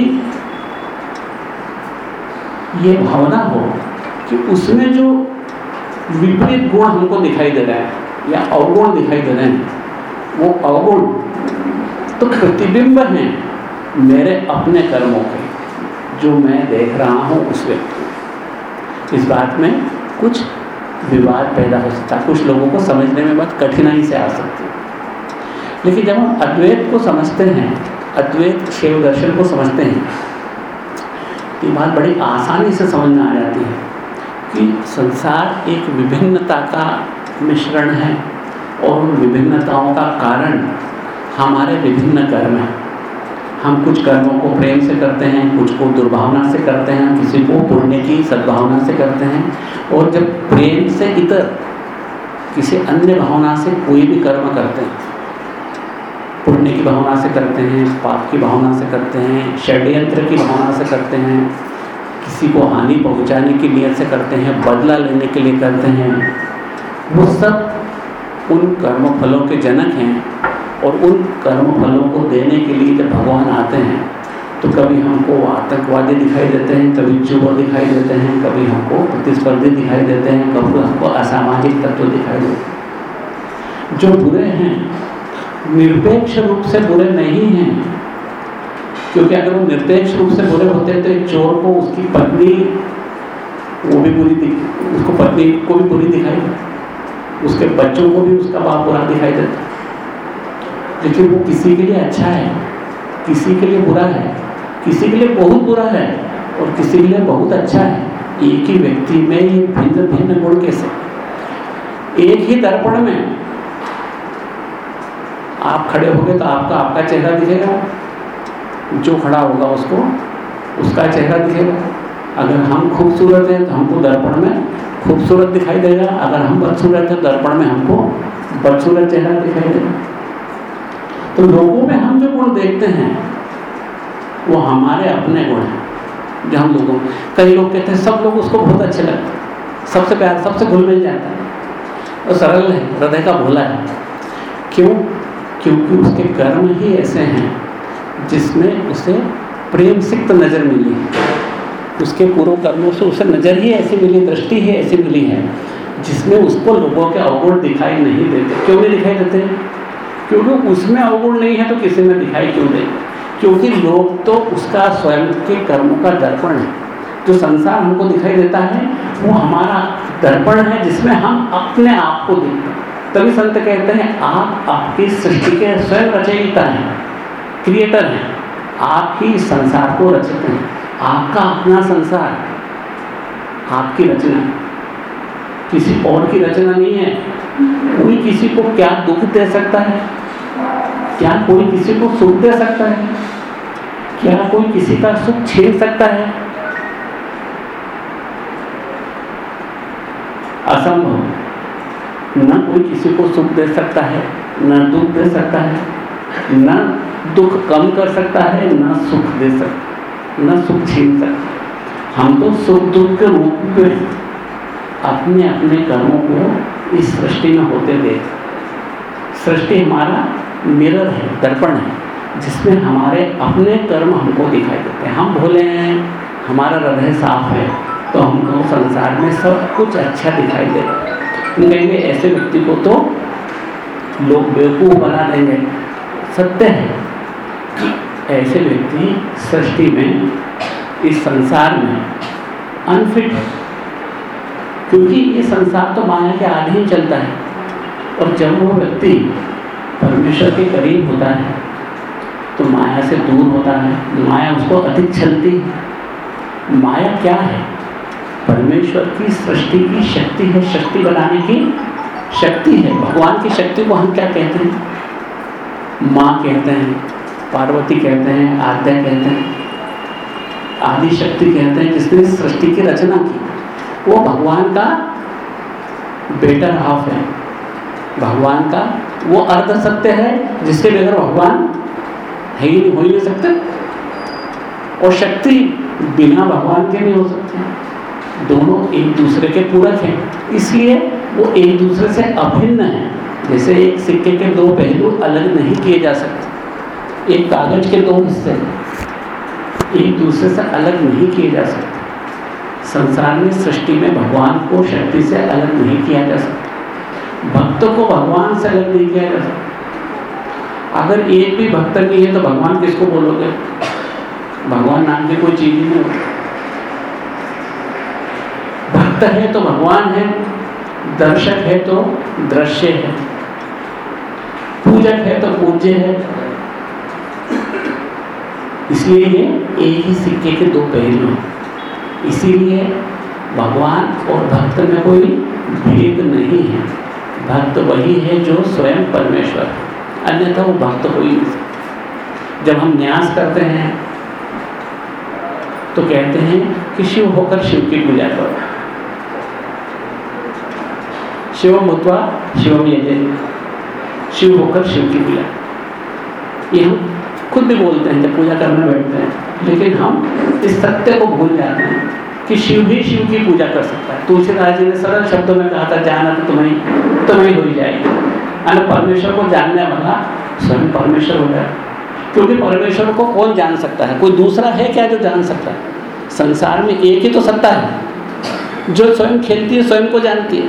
ये भावना हो कि उसमें जो विपरीत गुण हमको दिखाई दे रहा है, या अवगुण दिखाई दे रहे हैं। वो अवगुण तो प्रतिबिंब हैं मेरे अपने कर्मों के, जो मैं देख रहा हूँ उस व्यक्ति इस बात में कुछ विवाद पैदा हो सकता है। कुछ लोगों को समझने में बहुत कठिनाई से आ सकती है। लेकिन जब हम अद्वैत को समझते हैं, अद्वैत शिव दर्शन को समझते हैं तो बात बड़ी आसानी से समझ में आ जाती है। कि संसार एक विभिन्नता का मिश्रण है और उन विभिन्नताओं का कारण हमारे विभिन्न कर्म हैं। हम कुछ कर्मों को प्रेम से करते हैं, कुछ को दुर्भावना से करते हैं, किसी को पुण्य की सद्भावना से करते हैं और जब प्रेम से इतर किसी अन्य भावना से कोई भी कर्म करते हैं, पुण्य की भावना से करते हैं, पाप की भावना से करते हैं, षड्यंत्र की भावना से करते हैं किसी को हानि पहुँचाने की नियत से करते हैं, बदला लेने के लिए करते हैं। वो सब उन कर्म फलों के जनक हैं और उन कर्म फलों को देने के लिए जब भगवान आते हैं तो कभी हमको आतंकवादी दिखाई देते हैं, कभी चोर दिखाई देते हैं, कभी हमको प्रतिस्पर्धी दिखाई देते हैं, कभी हमको असामाजिक तत्व दिखाई देते हैं। जो बुरे हैं, निरपेक्ष रूप से बुरे नहीं हैं क्योंकि अगर वो निरपेक्ष रूप से बुरे होते तो एक चोर को उसकी पत्नी, वो भी बुरी दिख, उसको पत्नी को भी बुरी दिखाई उसके बच्चों को भी उसका बाप बुरा दिखाई देता। लेकिन वो किसी के लिए अच्छा है, किसी के लिए बुरा है, किसी के लिए बहुत बुरा है और किसी के लिए बहुत अच्छा है, एक ही व्यक्ति में ये भिन्न भिन्न गुण कैसे? एक ही दर्पण में आप खड़े होंगे तो आपका आपका चेहरा दिखेगा। जो खड़ा होगा उसको, उसका चेहरा दिखेगा। अगर हम खूबसूरत हैं तो हमको दर्पण में खूबसूरत दिखाई देगा। अगर हम बदसूरत हैं तो दर्पण में हमको बदसूरत चेहरा दिखाई देगा। तो लोगों में हम जो गुण देखते हैं, वो हमारे अपने गुण हैं, जो हम लोगों कई लोग कहते हैं, सब लोग उसको बहुत अच्छे लगते हैं। सबसे प्यार, सबसे घुल मिल जाता है। वो सरल है, हृदय का भोला है। क्यों? क्योंकि उसके कर्म ही ऐसे हैं जिसमें उसे प्रेम सिक्त नज़र मिली उसके पूर्व कर्मों से उसे नज़र ही ऐसी मिली, दृष्टि ही ऐसी मिली है, जिसमें उसको लोगों के अवगुण दिखाई नहीं देते। क्यों नहीं दिखाई देते? क्योंकि उसमें अवगुण नहीं है तो किसी में दिखाई क्यों दे? क्योंकि लोग तो उसका स्वयं के कर्मों का दर्पण है। जो संसार हमको दिखाई देता है, वो हमारा दर्पण है, जिसमें हम अपने आप को देखते हैं। तभी संत कहते हैं, आप आपकी सृष्टि के स्वयं रचयिता हैं। क्रिएटर हैं। आप ही संसार को रचते हैं। आपका अपना संसार, आपकी रचना। किसी और की रचना नहीं है। कोई किसी को क्या दुख दे सकता है? क्या कोई किसी को सुख दे सकता है? क्या कोई किसी का सुख छीन सकता है? असंभव। न कोई किसी को सुख दे सकता है, न दुख दे सकता है, न दुख कम कर सकता है, न सुख दे सकता न सुख छीन सकता हम तो सुख दुख के रूप में अपने अपने कर्मों को इस सृष्टि में होते देख। सृष्टि हमारा मिरर है, दर्पण है, जिसमें हमारे अपने कर्म हमको दिखाई देते हैं। हम भोले हैं, हमारा हृदय साफ़ है तो हमको संसार में सब कुछ अच्छा दिखाई दे हम कहेंगे, ऐसे व्यक्ति को तो लोग बेवकूफ़ बना देंगे। सत्य है। ऐसे व्यक्ति सृष्टि में, इस संसार में अनफिट है। क्योंकि ये संसार तो माया के आधे ही चलता है। और जब वो व्यक्ति परमेश्वर के करीब होता है तो माया से दूर होता है। माया उसको अधिक छलती है। माया क्या है? परमेश्वर की सृष्टि की शक्ति है। शक्ति बनाने की शक्ति है। भगवान की शक्ति को हम क्या कहते हैं? माँ कहते हैं। पार्वती कहते हैं, आद्या कहते हैं आदि शक्ति कहते हैं, जिसने सृष्टि की रचना की। वो भगवान का बेटर हाफ़ है। भगवान का वो अर्ध सत्य है, जिसके बगैर भगवान है ही नहीं, हो ही नहीं सकते। और शक्ति बिना भगवान के नहीं हो सकती। दोनों एक दूसरे के पूरक हैं। इसलिए वो एक दूसरे से अभिन्न है। जैसे एक सिक्के के दो पहलू अलग नहीं किए जा सकते। एक कागज़ के दो हिस्से एक दूसरे से अलग नहीं किए जा सकते। संसार में सृष्टि में भगवान को शक्ति से अलग नहीं किया जा सकता। भक्त को भगवान से अलग नहीं किया जा सकता। अगर एक भी भक्त नहीं है तो भगवान किसको बोलोगे? भगवान नाम की कोई चीज़ ही नहीं होती। भक्त है तो भगवान है, दर्शक है तो दृश्य है। पूजक है तो पूज्य है। इसलिए ये एक ही सिक्के के दो पहलू हैं। इसीलिए भगवान और भक्त में कोई भेद नहीं है। भक्त वही है जो स्वयं परमेश्वर है। अन्यथा वो भक्त हो ही नहीं जब हम न्यास करते हैं तो कहते हैं कि शिव होकर शिव की पूजा करो। शिवम भूतवा शिवम यजे शिव होकर शिव की पूजा। ये हम खुद भी बोलते हैं, जब पूजा करने बैठते हैं। लेकिन हम इस सत्य को भूल जाते हैं कि शिव ही शिव की पूजा कर सकता है। तुलसीदास जी ने सरल शब्दों में कहा था, जाना तो तुम्हें तुम्हें हो जाएगी। अरे परमेश्वर को जानने वाला स्वयं परमेश्वर हो जाए क्योंकि परमेश्वर को कौन जान सकता है? कोई दूसरा है क्या जो जान सकता है? संसार में एक ही तो सत्ता है। जो स्वयं खेलती है, स्वयं को जानती है।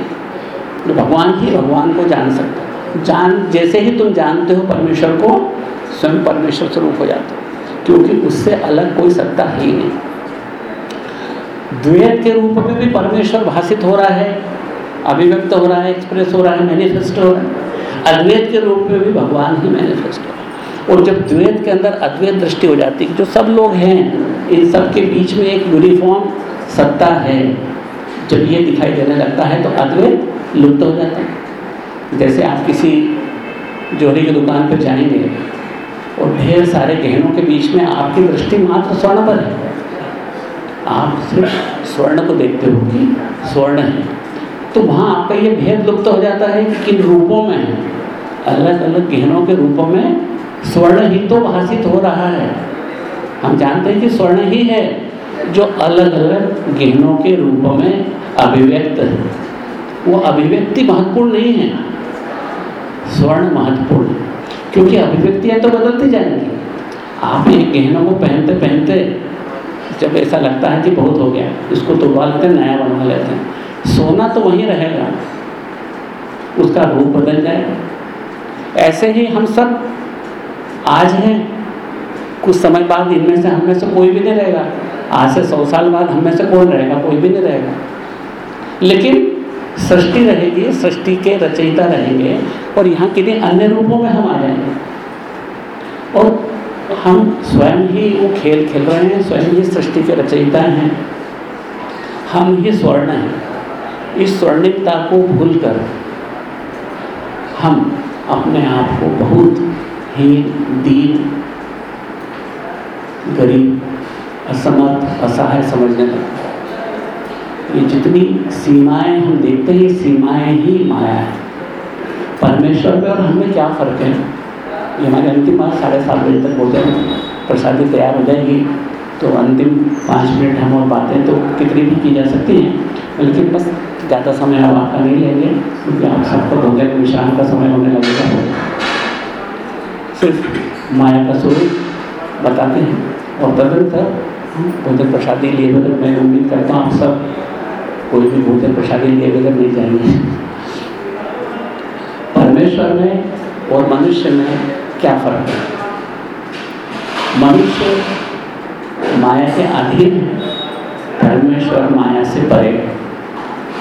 भगवान ही भगवान को जान सकता है। जान, जैसे ही तुम जानते हो परमेश्वर को स्वयं परमेश्वर स्वरूप हो जाते हो, क्योंकि उससे अलग कोई सत्ता ही नहीं। द्वैत के रूप में भी परमेश्वर भाषित हो रहा है, अभिव्यक्त हो रहा है एक्सप्रेस हो रहा है मैनिफेस्ट हो रहा है। अद्वैत के रूप में भी भगवान ही मैनिफेस्ट हो रहा है। और जब द्वैत के अंदर अद्वैत दृष्टि हो जाती है, जो सब लोग हैं, इन सब के बीच में एक यूनिफॉर्म सत्ता है, जब ये दिखाई देने लगता है तो अद्वैत लुप्त हो जाता है। जैसे आप किसी जोड़ी की दुकान पर जाएँगे और ढेर सारे गहनों के बीच में आपकी दृष्टि मात्र स्वर्ण पर है। आप सिर्फ़ स्वर्ण को देखते हो कि स्वर्ण है। तो वहाँ आपका ये भेद लुप्त हो जाता है कि किन रूपों में है। अलग अलग गहनों के रूपों में स्वर्ण ही तो भाषित हो रहा है। हम जानते हैं कि स्वर्ण ही है जो अलग अलग गहनों के रूपों में अभिव्यक्त है। वो अभिव्यक्ति महत्वपूर्ण नहीं है। स्वर्ण महत्वपूर्ण क्योंकि अभिव्यक्तियाँ तो बदलती जाएँगी। आप एक गहनों को पहनते पहनते जब ऐसा लगता है कि बहुत हो गया, इसको तोड़वा लेते हैं नया बनवा लेते हैं। सोना तो वहीं रहेगा, उसका रूप बदल जाएगा ऐसे ही हम सब आज हैं, कुछ समय बाद इनमें से हम से कोई भी नहीं रहेगा। आज से सौ साल बाद हम से कौन रहेगा? कोई भी नहीं रहेगा। लेकिन सृष्टि रहेगी, सृष्टि के रचयिता रहेंगे। और यहाँ किन्हीं अन्य रूपों में हम आ जाएँगे। और हम स्वयं ही वो खेल खेल रहे हैं, स्वयं ही सृष्टि के रचयिता हैं। हम ही स्वर्ण हैं। इस स्वर्णिकता को भूलकर हम अपने आप को बहुत ही दीन, गरीब, असमर्थ, असहाय समझने लगते ये जितनी सीमाएँ हम देखते हैं सीमाएँ ही माया है। परमेश्वर में और हमें क्या फ़र्क है? ये हमारी अंतिम बात साढ़े सात बजे तक भोजन प्रसादी तैयार हो जाएगी तो अंतिम पाँच मिनट हम और बातें तो कितनी भी की जा सकती हैं, लेकिन बस ज़्यादा समय हम आपका नहीं लेंगे, क्योंकि आप सबको भोजन विश्राम का समय होने लगेगा। सिर्फ़ माया का स्वरूप बताते हैं, और तदंतर भोजन प्रसादी लिए बगैर मैं उम्मीद करता हूँ, आप सब कोई भी भोजन प्रसादी लिए बगैर नहीं जाएँगे। परमेश्वर में और मनुष्य में क्या फ़र्क है? मनुष्य माया के अधीन है, परमेश्वर माया से परे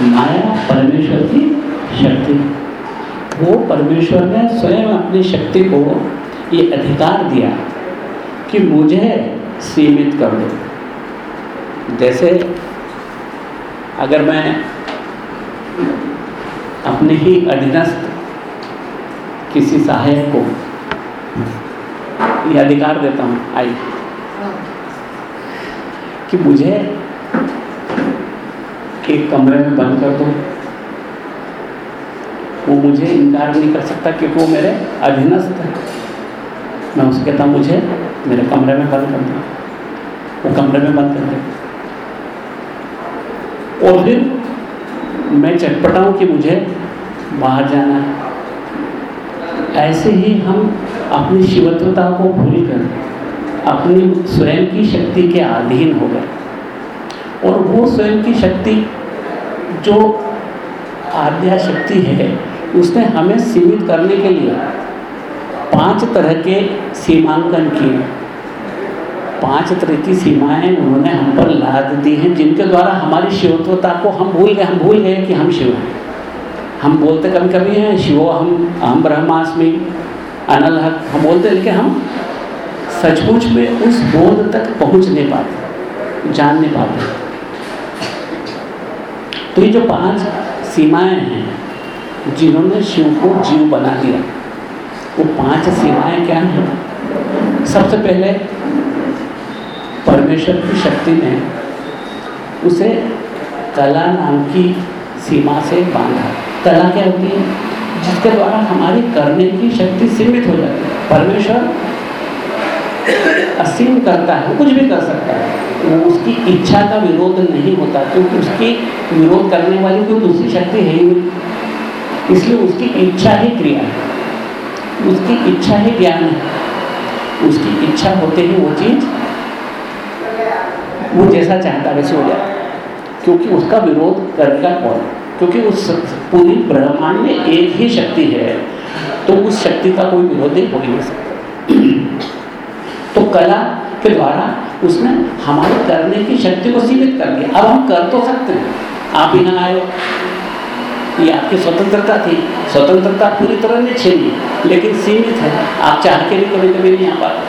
माया परमेश्वर की शक्ति वो परमेश्वर ने स्वयं अपनी शक्ति को ये अधिकार दिया कि मुझे सीमित कर दो। जैसे अगर मैं अपने ही अधीनस्थ किसी सहायक को। ये अधिकार देता हूँ आई कि मुझे एक कमरे में बंद कर दो। वो मुझे इनकार नहीं कर सकता क्योंकि वो मेरे अधीनस्थ है। मैं उसके कहता मुझे मेरे कमरे में बंद कर दो। वो कमरे में बंद कर दे। और फिर मैं चटपटाऊँ कि मुझे बाहर जाना है। ऐसे ही हम अपनी शिवत्वता को भूल कर अपनी स्वयं की शक्ति के अधीन हो गए। और वो स्वयं की शक्ति जो आद्या शक्ति है, उसने हमें सीमित करने के लिए पाँच तरह के सीमांकन किए। पाँच तरह की सीमाएँ उन्होंने हम पर लाद दी हैं, जिनके द्वारा हमारी शिवत्वता को हम भूल गए, हम भूल गए कि हम शिव हैं। हम बोलते कभी कभी हैं, शिवो हम हम ब्रह्मास्मि, अनल हक। हम बोलते लेकिन हम सचमुच में उस बोध तक पहुँच नहीं पाते, जान नहीं पाते। तो ये जो पाँच सीमाएँ हैं, जिन्होंने शिव को जीव बना दिया, वो पाँच सीमाएँ क्या हैं? सबसे पहले परमेश्वर की शक्ति ने उसे कला नाम की सीमा से बांधा। कला क्या होती है, जिसके द्वारा हमारी करने की शक्ति सीमित हो जाती है। परमेश्वर असीम करता है, कुछ भी कर सकता है, वो उसकी इच्छा का विरोध नहीं होता, क्योंकि उसकी विरोध करने वाली कोई दूसरी शक्ति है ही नहीं। इसलिए उसकी इच्छा ही क्रिया है। उसकी इच्छा ही ज्ञान है। उसकी इच्छा होते ही वो चीज़, वो जैसा चाहता वैसे हो जाए क्योंकि उसका विरोध करने का कौन क्योंकि उस पूरी ब्रह्मांड में एक ही शक्ति है तो उस शक्ति का कोई विरोध हो ही नहीं सकता। तो कला के द्वारा उसने हमारे करने की शक्ति को सीमित कर दिया। अब हम कर तो सकते हैं। आप यहाँ आए ये आपकी स्वतंत्रता थी। स्वतंत्रता पूरी तरह नहीं छीनी, लेकिन सीमित है। आप चाह के भी कभी कभी नहीं आ पाते।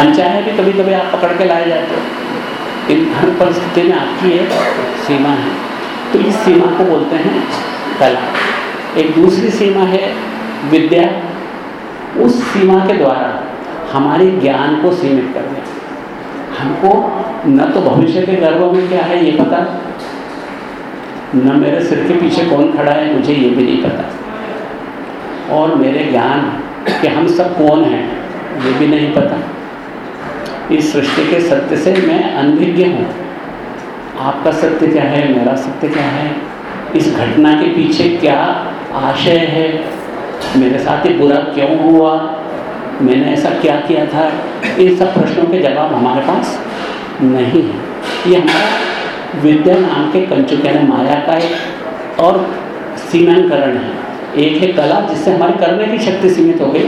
अनचाहे भी कभी कभी आप पकड़ के लाए जाते हो। इन हर परिस्थिति में आपकी एक सीमा है। तो इस सीमा को बोलते हैं कला। एक दूसरी सीमा है विद्या। उस सीमा के द्वारा हमारे ज्ञान को सीमित कर दिया हमको न तो भविष्य के गर्भ में क्या है ये पता? न मेरे सिर के पीछे कौन खड़ा है मुझे ये भी नहीं पता। और मेरे ज्ञान कि हम सब कौन हैं, ये भी नहीं पता। इस सृष्टि के सत्य से मैं अनभिज्ञ हूँ। आपका सत्य क्या है, मेरा सत्य क्या है? इस घटना के पीछे क्या आशय है? मेरे साथ ही बुरा क्यों हुआ? मैंने ऐसा क्या किया था? इन सब प्रश्नों के जवाब हमारे पास नहीं है। ये हमारा विद्या नाम के कंचुक यानी माया का एक और सीमांकरण है। एक है कला, जिससे हमारे करने की शक्ति सीमित हो गई।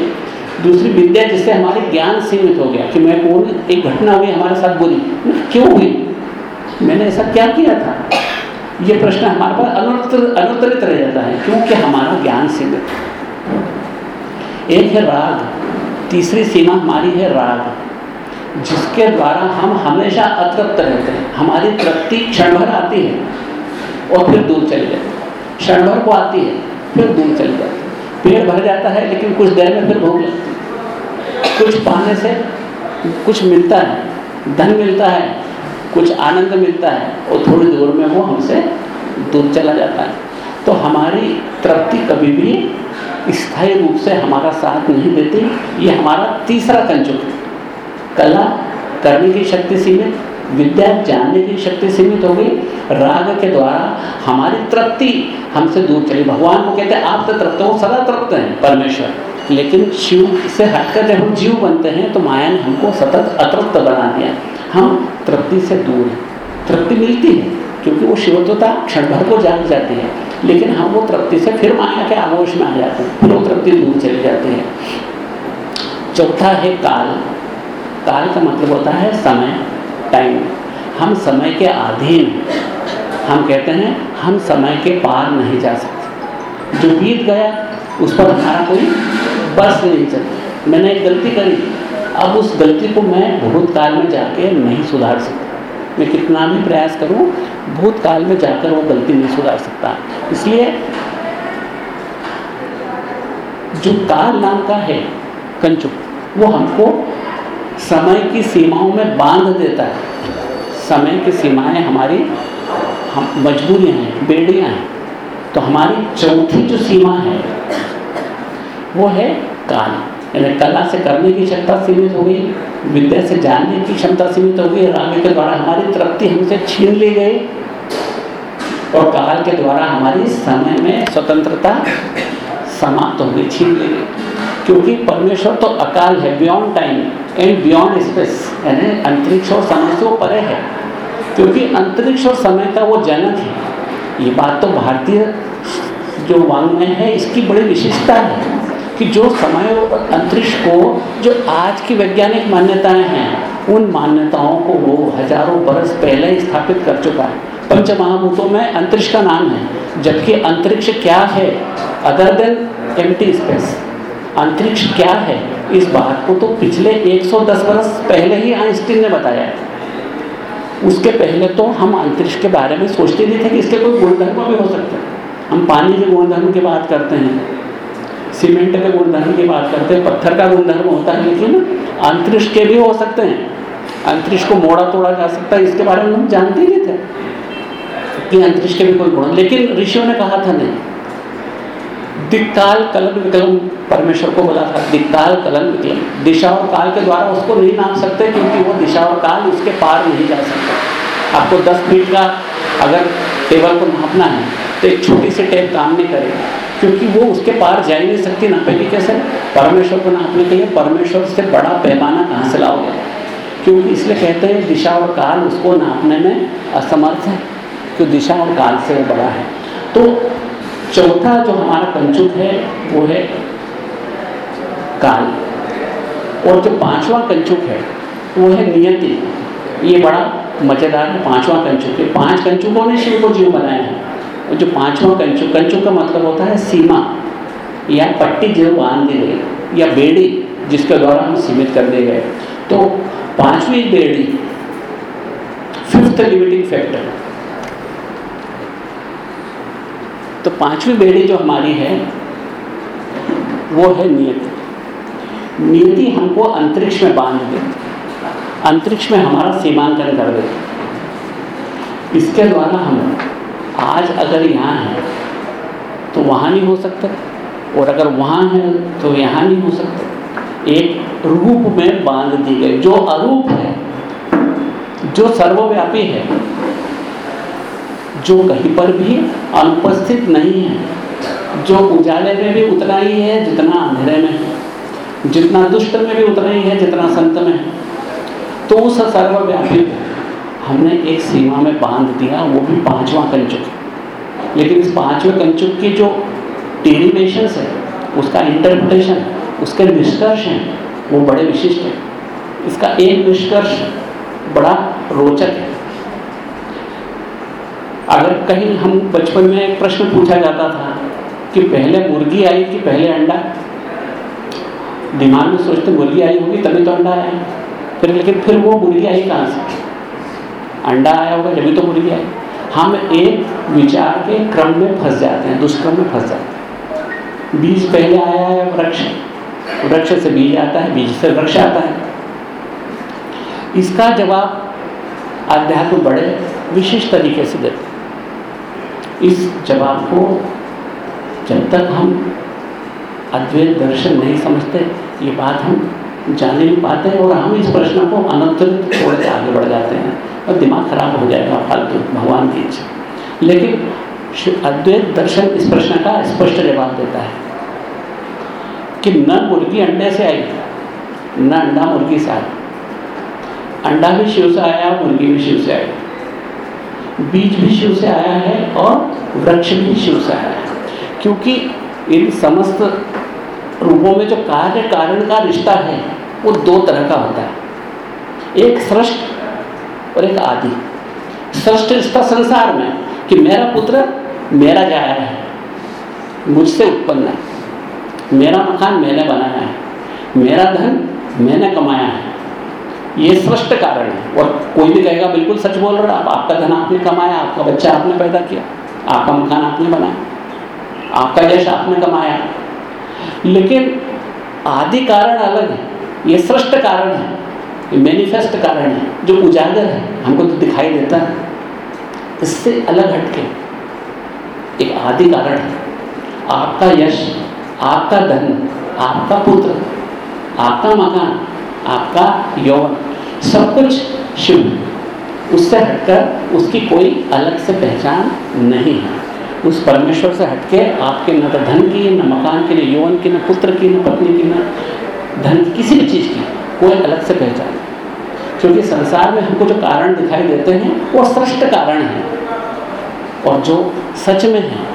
दूसरी विद्या, जिससे हमारे ज्ञान सीमित हो गया कि मैं कौन एक घटना हुई, हमारे साथ बुरी। क्यों हुई? मैंने ऐसा क्या किया था? ये प्रश्न हमारे पास अनुत्तर, अनुत्तरित रह जाता है, क्योंकि हमारा ज्ञान सीमित एक है राग, तीसरी सीमा हमारी है राग, जिसके द्वारा हम हमेशा अतृप्त रहते हैं। हमारी तृप्ति क्षण भर आती है और फिर दूर चली जाती है। क्षण भर को आती है, फिर दूर चली जाती है। पेट भर जाता है, लेकिन कुछ देर में फिर भूख लगती है। कुछ पाने से कुछ मिलता है, धन मिलता है कुछ आनंद मिलता है और थोड़ी दूर में वो हमसे दूर चला जाता है। तो हमारी तृप्ति कभी भी स्थायी रूप से हमारा साथ नहीं देती। ये हमारा तीसरा कंचुक है। कला करने की शक्ति सीमित, विद्या जानने की शक्ति सीमित हो गई। राग के द्वारा हमारी तृप्ति हमसे दूर चली। भगवान को कहते हैं, आप तो तृप्त हो, सदा तृप्त हैं परमेश्वर। लेकिन शिव से हटकर जब हम जीव बनते हैं तो माया ने हमको सतत अतृप्त बना दिया। हम तृप्ति से दूर हैं। तृप्ति मिलती है, क्योंकि वो शिवत्वता क्षण भर को जाग जाती है। लेकिन हम वो तृप्ति से फिर माया के आगोश में आ जाते हैं, फिर वो तृप्ति दूर चली जाती है। चौथा है काल। काल का मतलब होता है समय टाइम हम समय के अधीन हम कहते हैं, हम समय के पार नहीं जा सकते। जो बीत गया, उस पर हमारा कोई बस नहीं चलता। मैंने एक गलती करी अब उस गलती को मैं भूतकाल में जाके नहीं सुधार सकता। मैं कितना भी प्रयास करूँ, भूतकाल में जाकर वो गलती नहीं सुधार सकता। इसलिए जो काल नाम का है कंचुक वो हमको समय की सीमाओं में बाँध देता है। समय की सीमाएँ हमारी, हम मजबूरियाँ हैं, बेड़ियाँ हैं। तो हमारी चौथी जो सीमा है, वो है काल। कला से करने की क्षमता सीमित हो गई, विद्या से जानने की क्षमता सीमित हो गई राग के द्वारा हमारी तृप्ति हमसे छीन ली गई। और काल के द्वारा हमारी समय में स्वतंत्रता समाप्त हो गई छीन ली गई। क्योंकि परमेश्वर तो अकाल है beyond time and beyond space यानी अंतरिक्ष और समय से वो परे है। क्योंकि अंतरिक्ष और समय का वो जनक है। ये बात तो भारतीय जो वांग्मय है, इसकी बड़ी विशेषता है। कि जो समय और अंतरिक्ष को, जो आज की वैज्ञानिक मान्यताएँ हैं, उन मान्यताओं को वो हज़ारों बरस पहले ही स्थापित कर चुका है। पंच महाभूतों में अंतरिक्ष का नाम है, जबकि अंतरिक्ष क्या है? अदर देन एम्प्टी स्पेस अंतरिक्ष क्या है? इस बात को तो पिछले 110 वर्ष पहले ही आइंस्टीन ने बताया उसके पहले तो हम अंतरिक्ष के बारे में सोचते नहीं थे कि इसके कोई गुणधर्म भी हो सकते। हैं हम पानी के गुणधर्म की बात करते हैं। सीमेंट के गुणधर्म की बात करते हैं, पत्थर का गुणधर्म होता है लेकिन अंतरिक्ष के भी हो सकते हैं। अंतरिक्ष को मोड़ा तोड़ा जा सकता है, इसके बारे में हम जानते ही थे कि अंतरिक्ष के भी कोई गुण। लेकिन ऋषियों ने कहा था नहीं। दिक्काल, कलम, विकलम, परमेश्वर को बोला था, दिक्काल, कलम, विकलम। दिशा और काल के द्वारा उसको नहीं नाप सकते, क्योंकि वो दिशा और काल उसके पार नहीं जा सकता। आपको 10 फीट का अगर टेबल को नापना है तो एक छोटी सी टेप काम नहीं करेगी। क्योंकि वो उसके पार जा ही नहीं सकती, ना नापेगी कैसे? परमेश्वर को नापने के लिए परमेश्वर से बड़ा पैमाना कहाँ से लाओगे? क्योंकि इसलिए कहते हैं, दिशा और काल उसको नापने में असमर्थ है क्योंकि दिशा और काल से वो बड़ा है। तो चौथा जो हमारा कंचुक है, वो है काल। और जो पांचवा कंचुक है, वो है नियति। ये बड़ा मज़ेदार है, पांचवा कंचुक। है पाँच कंचुकों ने शिव को जीव बनाया है। जो पांचवा कंचुक कंचुक का मतलब होता है सीमा, या पट्टी जो बाँध दी गई, या बेड़ी जिसके द्वारा हम सीमित कर दिए गए। तो पांचवी बेड़ी फिफ्थ लिमिटिंग फैक्टर तो पांचवी बेड़ी जो हमारी है, वो है नियति। नियति हमको अंतरिक्ष में बाँध देती अंतरिक्ष में हमारा सीमांकन कर देती इसके द्वारा हम आज अगर यहाँ है तो वहाँ नहीं हो सकता। और अगर वहाँ है तो यहाँ नहीं हो सकता। एक रूप में बाँध दी गई। जो अरूप है, जो सर्वव्यापी है, जो कहीं पर भी अनुपस्थित नहीं है, जो उजाले में भी उतना ही है, जितना अंधेरे में है, जितना दुष्ट में भी उतना ही है, जितना संत में है तो उस सर्वव्यापी हमने एक सीमा में बाँध दिया, वो भी पांचवा कंचुक। लेकिन इस पाँचवें कंचुक की जो डेरिवेशन है, उसका इंटरप्रिटेशन उसके निष्कर्ष हैं, वो बड़े विशिष्ट हैं। इसका एक निष्कर्ष बड़ा रोचक है। अगर कहीं हम बचपन में एक प्रश्न पूछा जाता था कि पहले मुर्गी आई कि पहले अंडा? दिमाग में सोचते, मुर्गी आई होगी तभी तो अंडा आया। फिर लेकिन फिर वो मुर्गी आई कहाँ से? अंडा आया होगा जब तो मुर्गी आई। हम एक विचार के क्रम में फंस जाते हैं, दुष्क्रम में फंस जाते हैं। बीज पहले आया है वृक्ष। वृक्ष से बीज आता है, बीज से वृक्ष आता है। इसका जवाब अध्यात्म बड़े विशेष तरीके से देते इस जवाब को जब तक हम अद्वैत दर्शन नहीं समझते, ये बात हम जान नहीं पाते हैं और हम इस प्रश्न को अनंतरित छोड़ के आगे बढ़ जाते हैं। और दिमाग खराब हो जाएगा, फालतू, भगवान की इच्छा। लेकिन अद्वैत दर्शन इस प्रश्न का स्पष्ट जवाब देता है कि न मुर्गी अंडे से आई, न अंडा मुर्गी से आया अंडा भी शिव से आया, मुर्गी भी शिव से आई। बीज भी शिव से आया है और वृक्ष भी शिव से आया है। क्योंकि इन समस्त रूपों में जो कार्य, कारण का रिश्ता है, वो दो तरह का होता है। एक सृष्ट और एक आदि। सृष्ट रिश्ता संसार में कि मेरा पुत्र मेरा जाया है, मुझसे उत्पन्न है। मेरा मकान मैंने बनाया है, मेरा धन मैंने कमाया है। ये स्पष्ट कारण है। और कोई भी कहेगा, बिल्कुल सच बोल रहा आप, आपका धन आपने कमाया, आपका बच्चा आपने पैदा किया, आपका मकान आपने बनाया, आपका यश आपने कमाया। लेकिन आदि कारण अलग है। ये सृष्ट कारण है। ये मैनिफेस्ट कारण है। जो उजागर है, हमको तो दिखाई देता है। इससे अलग हटके एक आदि कारण है। आपका यश, आपका धन, आपका पुत्र, आपका मकान, आपका यौवन, सब कुछ शिव उससे हटकर उसकी कोई अलग से पहचान नहीं है। उस परमेश्वर से हटके आपके न तो धन की, न मकान की न यौवन की, न पुत्र की, न पत्नी की, न धन की किसी भी चीज़ की कोई अलग से पहचान क्योंकि संसार में हमको जो कारण दिखाई देते हैं, वो सृष्ट कारण है। और जो सच में है,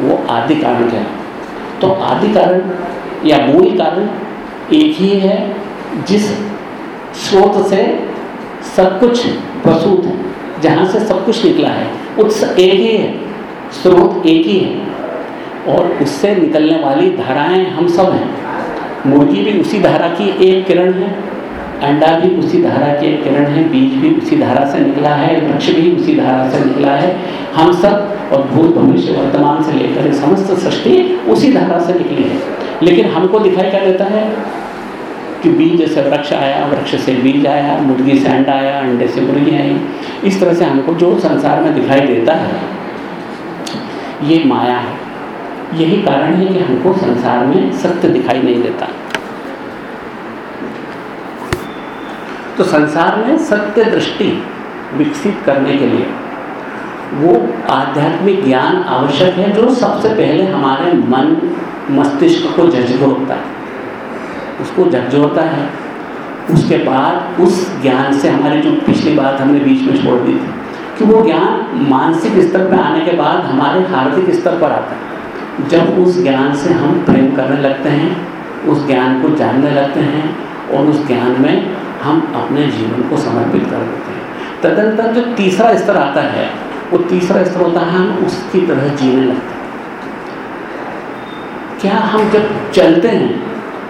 वो आदि कारण है। तो आदि कारण या मूल कारण एक ही है, जिस स्रोत से सब कुछ प्रसूत है। जहाँ से सब कुछ निकला है उत्स एक ही है। स्रोत एक ही है। और उससे निकलने वाली धाराएँ हम सब हैं। मुर्गी भी उसी धारा की एक किरण है, अंडा भी उसी धारा की एक किरण है, बीज भी उसी धारा से निकला है, वृक्ष भी उसी धारा से निकला है। हम सब और भूत भविष्य वर्तमान से लेकर समस्त सृष्टि उसी धारा से निकली है। लेकिन हमको दिखाई क्या देता है कि बीज से वृक्ष आया, वृक्ष से बीज आया, मुर्गी से अंडा आया, अंडे से मुर्गी आई। इस तरह से हमको जो संसार में दिखाई देता है ये माया है। यही कारण है कि हमको संसार में सत्य दिखाई नहीं देता। तो संसार में सत्य दृष्टि विकसित करने के लिए वो आध्यात्मिक ज्ञान आवश्यक है जो सबसे पहले हमारे मन मस्तिष्क को झकझोरता है। उसको झकझोरता है। उसके बाद उस ज्ञान से हमारी जो पिछली बात हमने बीच में छोड़ दी थी कि वो ज्ञान मानसिक स्तर पर आने के बाद हमारे हार्दिक स्तर पर आता है। जब उस ज्ञान से हम प्रेम करने लगते हैं, उस ज्ञान को जानने लगते हैं और उस ज्ञान में हम अपने जीवन को समर्पित कर देते हैं। तदनंतर जो तीसरा स्तर आता है, वो तीसरा स्तर होता है, हम उसकी तरह जीने लगते हैं। क्या हम जब चलते हैं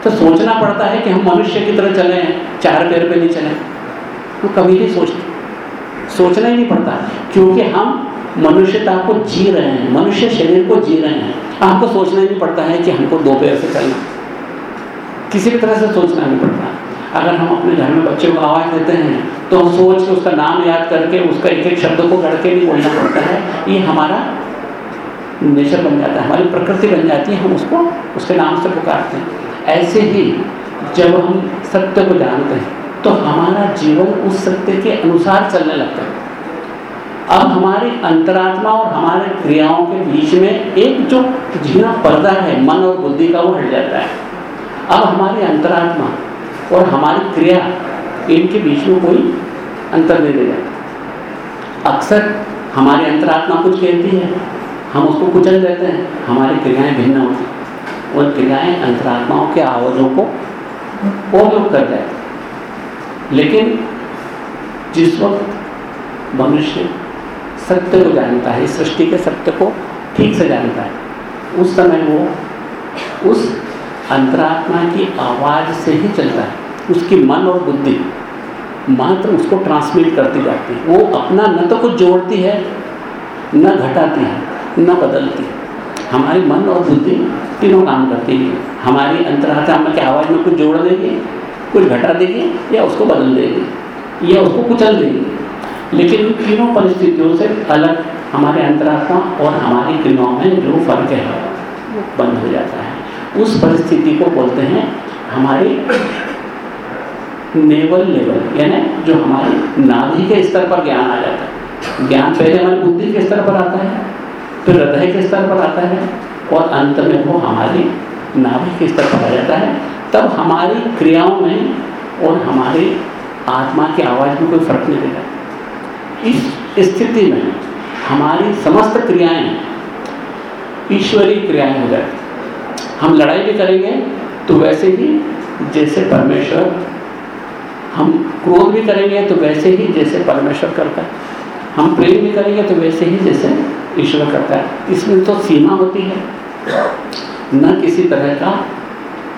तो सोचना पड़ता है कि हम मनुष्य की तरह चले हैं, चार पैर पे नहीं चले तो कभी नहीं सोचते। सोचना ही नहीं पड़ता, क्योंकि हम मनुष्यता को जी रहे हैं, मनुष्य शरीर को जी रहे हैं। हमको सोचना ही नहीं पड़ता है कि हमको दो पैर से चलना किसी भी तरह से सोचना नहीं पड़ता। अगर हम अपने घर में बच्चे को आवाज़ देते हैं तो हम सोच के उसका नाम याद करके, उसका एक एक शब्द को गढ़ के नहीं बोलना पड़ता है। ये हमारा नेचर बन जाता है, हमारी प्रकृति बन जाती है, हम उसको, उसके नाम से पुकारते हैं। ऐसे ही जब हम सत्य को जानते हैं तो हमारा जीवन उस सत्य के अनुसार चलने लगता है। अब हमारी अंतरात्मा और हमारे क्रियाओं के बीच में एक जो झीना पर्दा है, मन और बुद्धि का वो हट जाता है। अब हमारी अंतरात्मा और हमारी क्रिया, इनके बीच में कोई अंतर नहीं रह जाता। अक्सर हमारी अंतरात्मा कुछ कहती है, हम उसको कुचल देते हैं, हमारी क्रियाएँ भिन्न होती हैं। उन क्रियाएँ अंतरात्माओं के आवाज़ों को ओवरलुक कर जाए लेकिन जिस वक्त मनुष्य सत्य को जानता है, सृष्टि के सत्य को ठीक से जानता है, उस समय वो उस अंतरात्मा की आवाज़ से ही चलता है। उसकी मन और बुद्धि मात्र उसको ट्रांसमिट करती जाती है। वो अपना न तो कुछ जोड़ती है, न घटाती है, न बदलती है। हमारी मन और बुद्धि तीनों काम करती है। हमारी अंतरात्मा की आवाज़ में कुछ जोड़ देगी कुछ घटा देगी या उसको बदल देगी, या उसको कुचल देगी। लेकिन तीनों परिस्थितियों से अलग हमारे अंतरात्मा और हमारी क्रियाओं में जो फ़र्क है, बंद हो जाता है। उस परिस्थिति को बोलते हैं हमारे नेवल लेवल, यानी जो हमारे नाभि के स्तर पर ज्ञान आ जाता है। ज्ञान पहले हमारी बुद्धि के स्तर पर आता है, फिर हृदय के स्तर पर आता है, और अंत में वो हमारी नाभि के स्तर पर आ जाता है। तब हमारी क्रियाओं में और हमारे आत्मा की आवाज़ में कोई फ़र्क नहीं रहता इस स्थिति में हमारी समस्त क्रियाएँ ईश्वरीय क्रियाएँ हो जाती हम लड़ाई भी करेंगे तो वैसे ही जैसे परमेश्वर हम क्रोध भी करेंगे तो वैसे ही जैसे परमेश्वर करता है। हम प्रेम भी करेंगे तो वैसे ही जैसे ईश्वर करता है। इसमें तो सीमा होती है। न किसी तरह का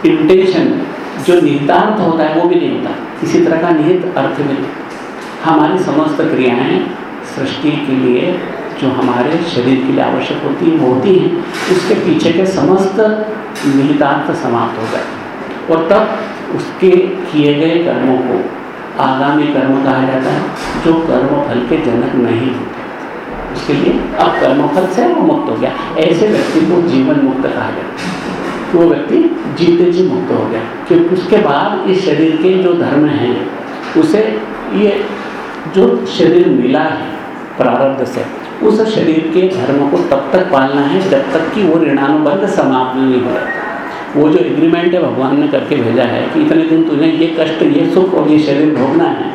इंटेंशन जो निहितार्थ होता है, वो भी नहीं होता। किसी तरह का निहित अर्थ नहीं। हमारी समस्त क्रियाएँ सृष्टि के लिए, जो हमारे शरीर के लिए आवश्यक होती हैं होती हैं, उसके पीछे के समस्त निहितार्थ समाप्त हो जाते और तब उसके किए गए कर्मों को, आगामी कर्म कहा जाता है, जो कर्म फल के जनक नहीं होते। उसके लिए अब कर्मफल से वो मुक्त हो गया। ऐसे व्यक्ति को जीवन मुक्त कहा गया वो व्यक्ति जीते जी मुक्त हो गया। क्योंकि उसके बाद इस शरीर के जो धर्म हैं, उसे ये जो शरीर मिला है प्रारब्ध से, उस शरीर के धर्म को तब तक पालना है जब तक कि वो ऋणानुबंध समाप्त नहीं हो जाता। वो जो एग्रीमेंट है भगवान ने करके भेजा है कि इतने दिन तुझे ये कष्ट, ये सुख और ये शरीर भोगना है,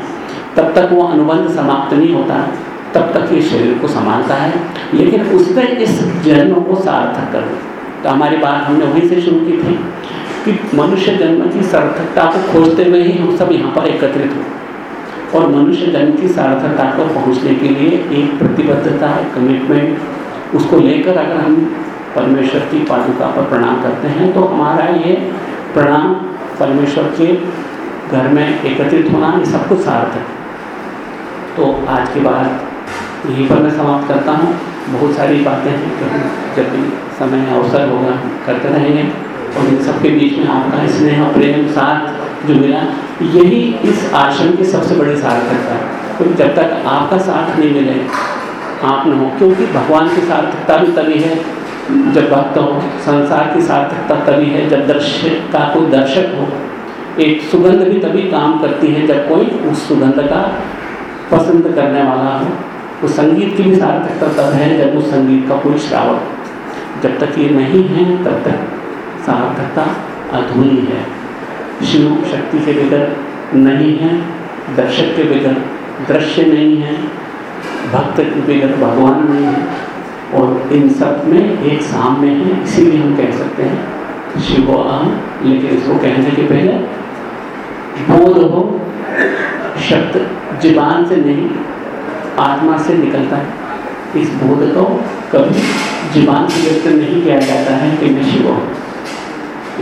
तब तक वो अनुबंध समाप्त नहीं होता, तब तक ये शरीर को संभालता है। लेकिन उसने इस जन्म को सार्थक कर तो हमारी बात हमने वहीं से शुरू की थी कि मनुष्य जन्म की सार्थकता को खोजते हुए ही हम सब यहाँ पर एकत्रित हुए और मनुष्य जन्म की सार्थकता को पहुँचने के लिए एक प्रतिबद्धता है कमिटमेंट उसको लेकर अगर हम परमेश्वर की पादुका पर प्रणाम करते हैं तो हमारा ये प्रणाम परमेश्वर के घर में एकत्रित होना, ये सब कुछ सार्थक है। तो आज की बात यहीं पर मैं समाप्त करता हूँ। बहुत सारी बातें हैं जब भी समय अवसर होगा, करते रहेंगे। और इन सबके बीच में आपका स्नेह प्रेम साथ जो मिला, यही इस आश्रम की सबसे बड़ी सार्थकता है क्योंकि जब तक आपका साथ नहीं मिले, आप न हो, क्योंकि भगवान की सार्थकता भी तभी है, जब भक्त हो, संसार की सार्थकता तभी है, जब दर्शक का कोई दर्शक हो। एक सुगंध भी तभी काम करती है, जब कोई उस सुगंध का पसंद करने वाला हो। तो संगीत की भी सार्थकता तब है, जब उस संगीत का कोई श्रावक जब तक ये नहीं है, तब तक सार्थकता अधूरी है। शिव शक्ति के बगैर नहीं है, दर्शक के बगैर दृश्य नहीं है, भक्त के बगैर भगवान नहीं है, और इन सब में एक सामने है, इसीलिए हम कह सकते हैं, शिव अहम लेकिन इसको कहने के पहले बोध हो, शब्द जीवान से नहीं, आत्मा से निकलता है। इस बोध को कभी जीवान से व्यक्त नहीं किया जाता है कि मैं शिव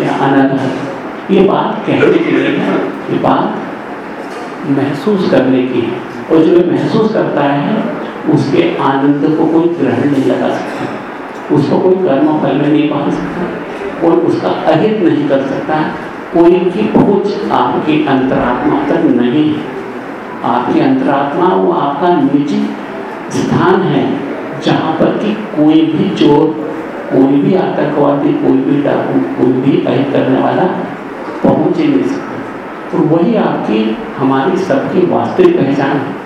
या अनंत है ये बात कहने के लिए है ये बात महसूस करने की है। और जो महसूस करता है, उसके आनंद को कोई ग्रहण नहीं लगा सकता। उसको कोई कर्म फल में नहीं पा सकता। और उसका अहित नहीं कर सकता। कोई की खोज आपकी अंतरात्मा तक नहीं है। आपकी अंतरात्मा, वो आपका निजी स्थान है। जहाँ पर कि कोई भी चोर, कोई भी आतंकवादी, कोई भी डाकू, कोई भी अहित करने वाला पहुँच ही नहीं सकता। तो वही आपकी, हमारी सबकी वास्तविक पहचान है।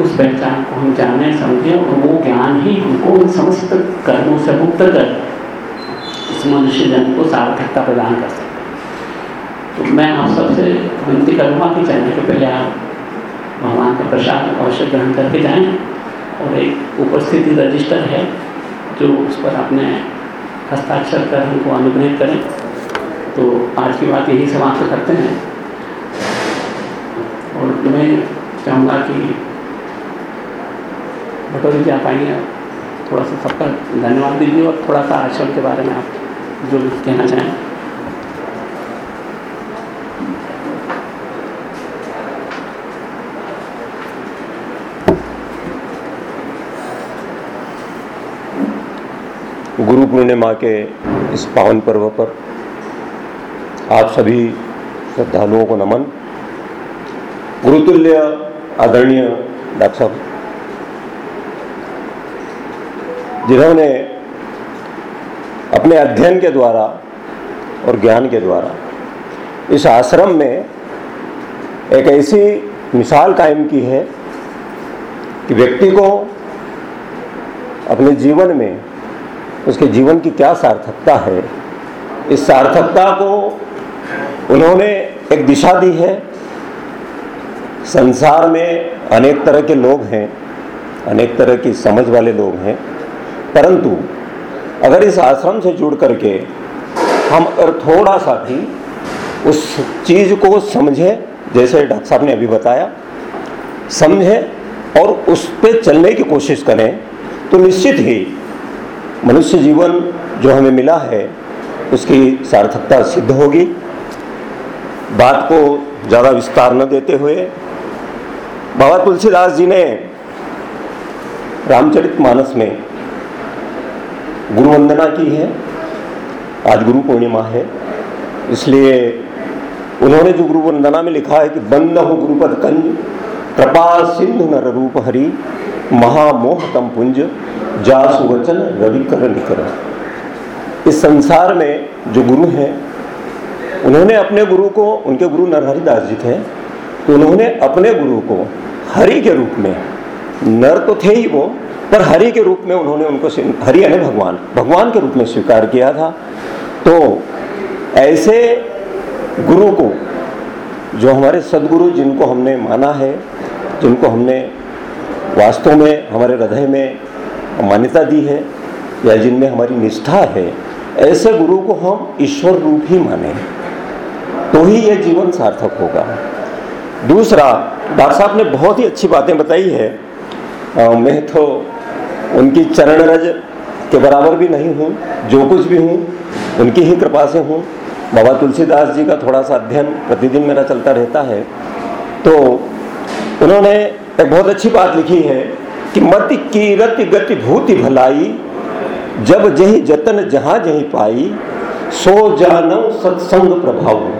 उस पहचान को हम जाने, समझें और वो ज्ञान ही हमको उन समस्त कर्मों से मुक्त कर इस मनुष्य जन्म को सार्थकता प्रदान कर सकते तो मैं आप सबसे विनती करूँगा कि जाने के पहले आप भगवान का प्रसाद अवश्य ग्रहण करके जाएँ। और एक उपस्थिति रजिस्टर है, जो उस पर अपने हस्ताक्षर कर हमको अनुग्रहित करें। तो आज की बात यही समाप्त करते हैं। और मैं चाहूँगा कि भटोरी जी, आप आएँगे थोड़ा सा सबका धन्यवाद दीजिए और थोड़ा सा आश्रम के बारे में आप जो भी कहना चाहें। गुरु पूर्णिमा के इस पावन पर्व पर आप सभी श्रद्धालुओं को नमन। गुरुतुल्य आदरणीय डॉक्टर साहब, जिन्होंने अपने अध्ययन के द्वारा और ज्ञान के द्वारा इस आश्रम में एक ऐसी मिसाल कायम की है कि व्यक्ति को अपने जीवन में उसके जीवन की क्या सार्थकता है? इस सार्थकता को उन्होंने एक दिशा दी है। संसार में अनेक तरह के लोग हैं, अनेक तरह की समझ वाले लोग हैं। परंतु अगर इस आश्रम से जुड़ करके हम अगर थोड़ा सा भी उस चीज़ को समझें, जैसे डॉक्टर साहब ने अभी बताया, समझें और उस पर चलने की कोशिश करें तो निश्चित ही मनुष्य जीवन जो हमें मिला है, उसकी सार्थकता सिद्ध होगी। बात को ज़्यादा विस्तार न देते हुए, बाबा तुलसीदास जी ने रामचरित मानस में गुरु वंदना की है। आज गुरु पूर्णिमा है। इसलिए उन्होंने जो गुरु वंदना में लिखा है कि बंद हो गुरुपद कंज, कृपा सिंधु नर रूप हरि। महामोह तम पुंज जा सुवचन रवि कर निकर इस संसार में जो गुरु हैं, उन्होंने अपने गुरु को, उनके गुरु नरहरिदास जी थे तो उन्होंने अपने गुरु को हरि के रूप में, नर तो थे ही वो, पर हरि के रूप में उन्होंने उनको हरि यानी भगवान भगवान के रूप में स्वीकार किया था। तो ऐसे गुरु को, जो हमारे सदगुरु जिनको हमने माना है, जिनको हमने वास्तव में हमारे हृदय में मान्यता दी है या जिनमें हमारी निष्ठा है ऐसे गुरु को हम ईश्वर रूप ही माने तो ही यह जीवन सार्थक होगा। दूसरा डॉक्टर साहब ने बहुत ही अच्छी बातें बताई है। आ, मैं तो उनकी चरण रज के बराबर भी नहीं हूँ जो कुछ भी हूँ उनकी ही कृपा से हूँ। बाबा तुलसीदास जी का थोड़ा सा अध्ययन प्रतिदिन मेरा चलता रहता है। तो उन्होंने एक बहुत अच्छी बात लिखी है कि मति कीरति गति भूति भलाई, जब जही जतन जहाँ जही पाई, सो जानव सत्संग प्रभाव।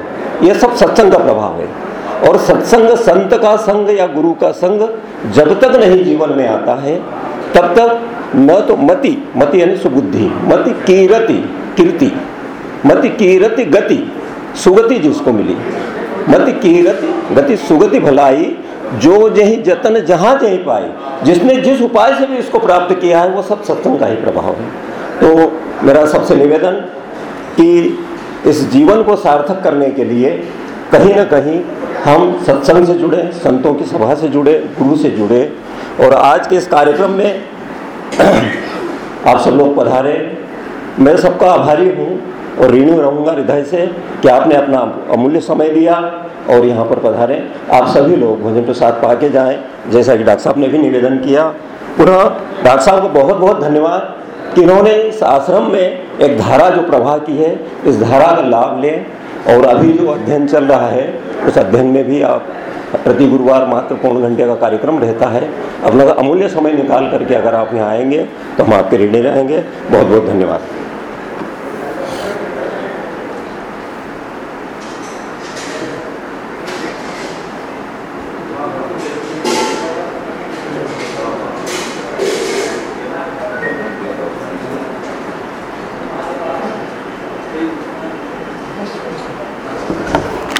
यह सब सत्संग का प्रभाव है। और सत्संग संत का संग या गुरु का संग जब तक नहीं जीवन में आता है, तब तक न तो मति मति यानी सुबुद्धि, मति कीरति कीर्ति, मति कीरति गति, सुगति जिसको मिली। मति कीरति गति, सुगति, भलाई जो जही जतन जहाँ जही पाए, जिसने जिस उपाय से भी इसको प्राप्त किया है, वो सब सत्संग का ही प्रभाव है। तो मेरा सबसे निवेदन कि इस जीवन को सार्थक करने के लिए कहीं ना कहीं हम सत्संग से जुड़े, संतों की सभा से जुड़े, गुरु से जुड़े, और आज के इस कार्यक्रम में आप सब लोग पधारे। मैं सबका आभारी हूँ और ऋणी रहूँगा हृदय से कि आपने अपना अमूल्य समय दिया। और यहाँ पर पधारें। आप सभी लोग भोजन प्रसाद पा के जाएँ। जैसा कि डॉक्टर साहब ने भी निवेदन किया। पुनः डॉक्टर साहब को बहुत बहुत धन्यवाद कि इन्होंने इस आश्रम में एक धारा जो प्रवाह की है, इस धारा का लाभ लें। और अभी जो अध्ययन चल रहा है, उस अध्ययन में भी आप प्रति गुरुवार मात्र पौन घंटे का कार्यक्रम रहता है। अपना अमूल्य समय निकाल करके अगर आप यहाँ आएँगे तो हम आपके ऋणी रहेंगे बहुत बहुत धन्यवाद।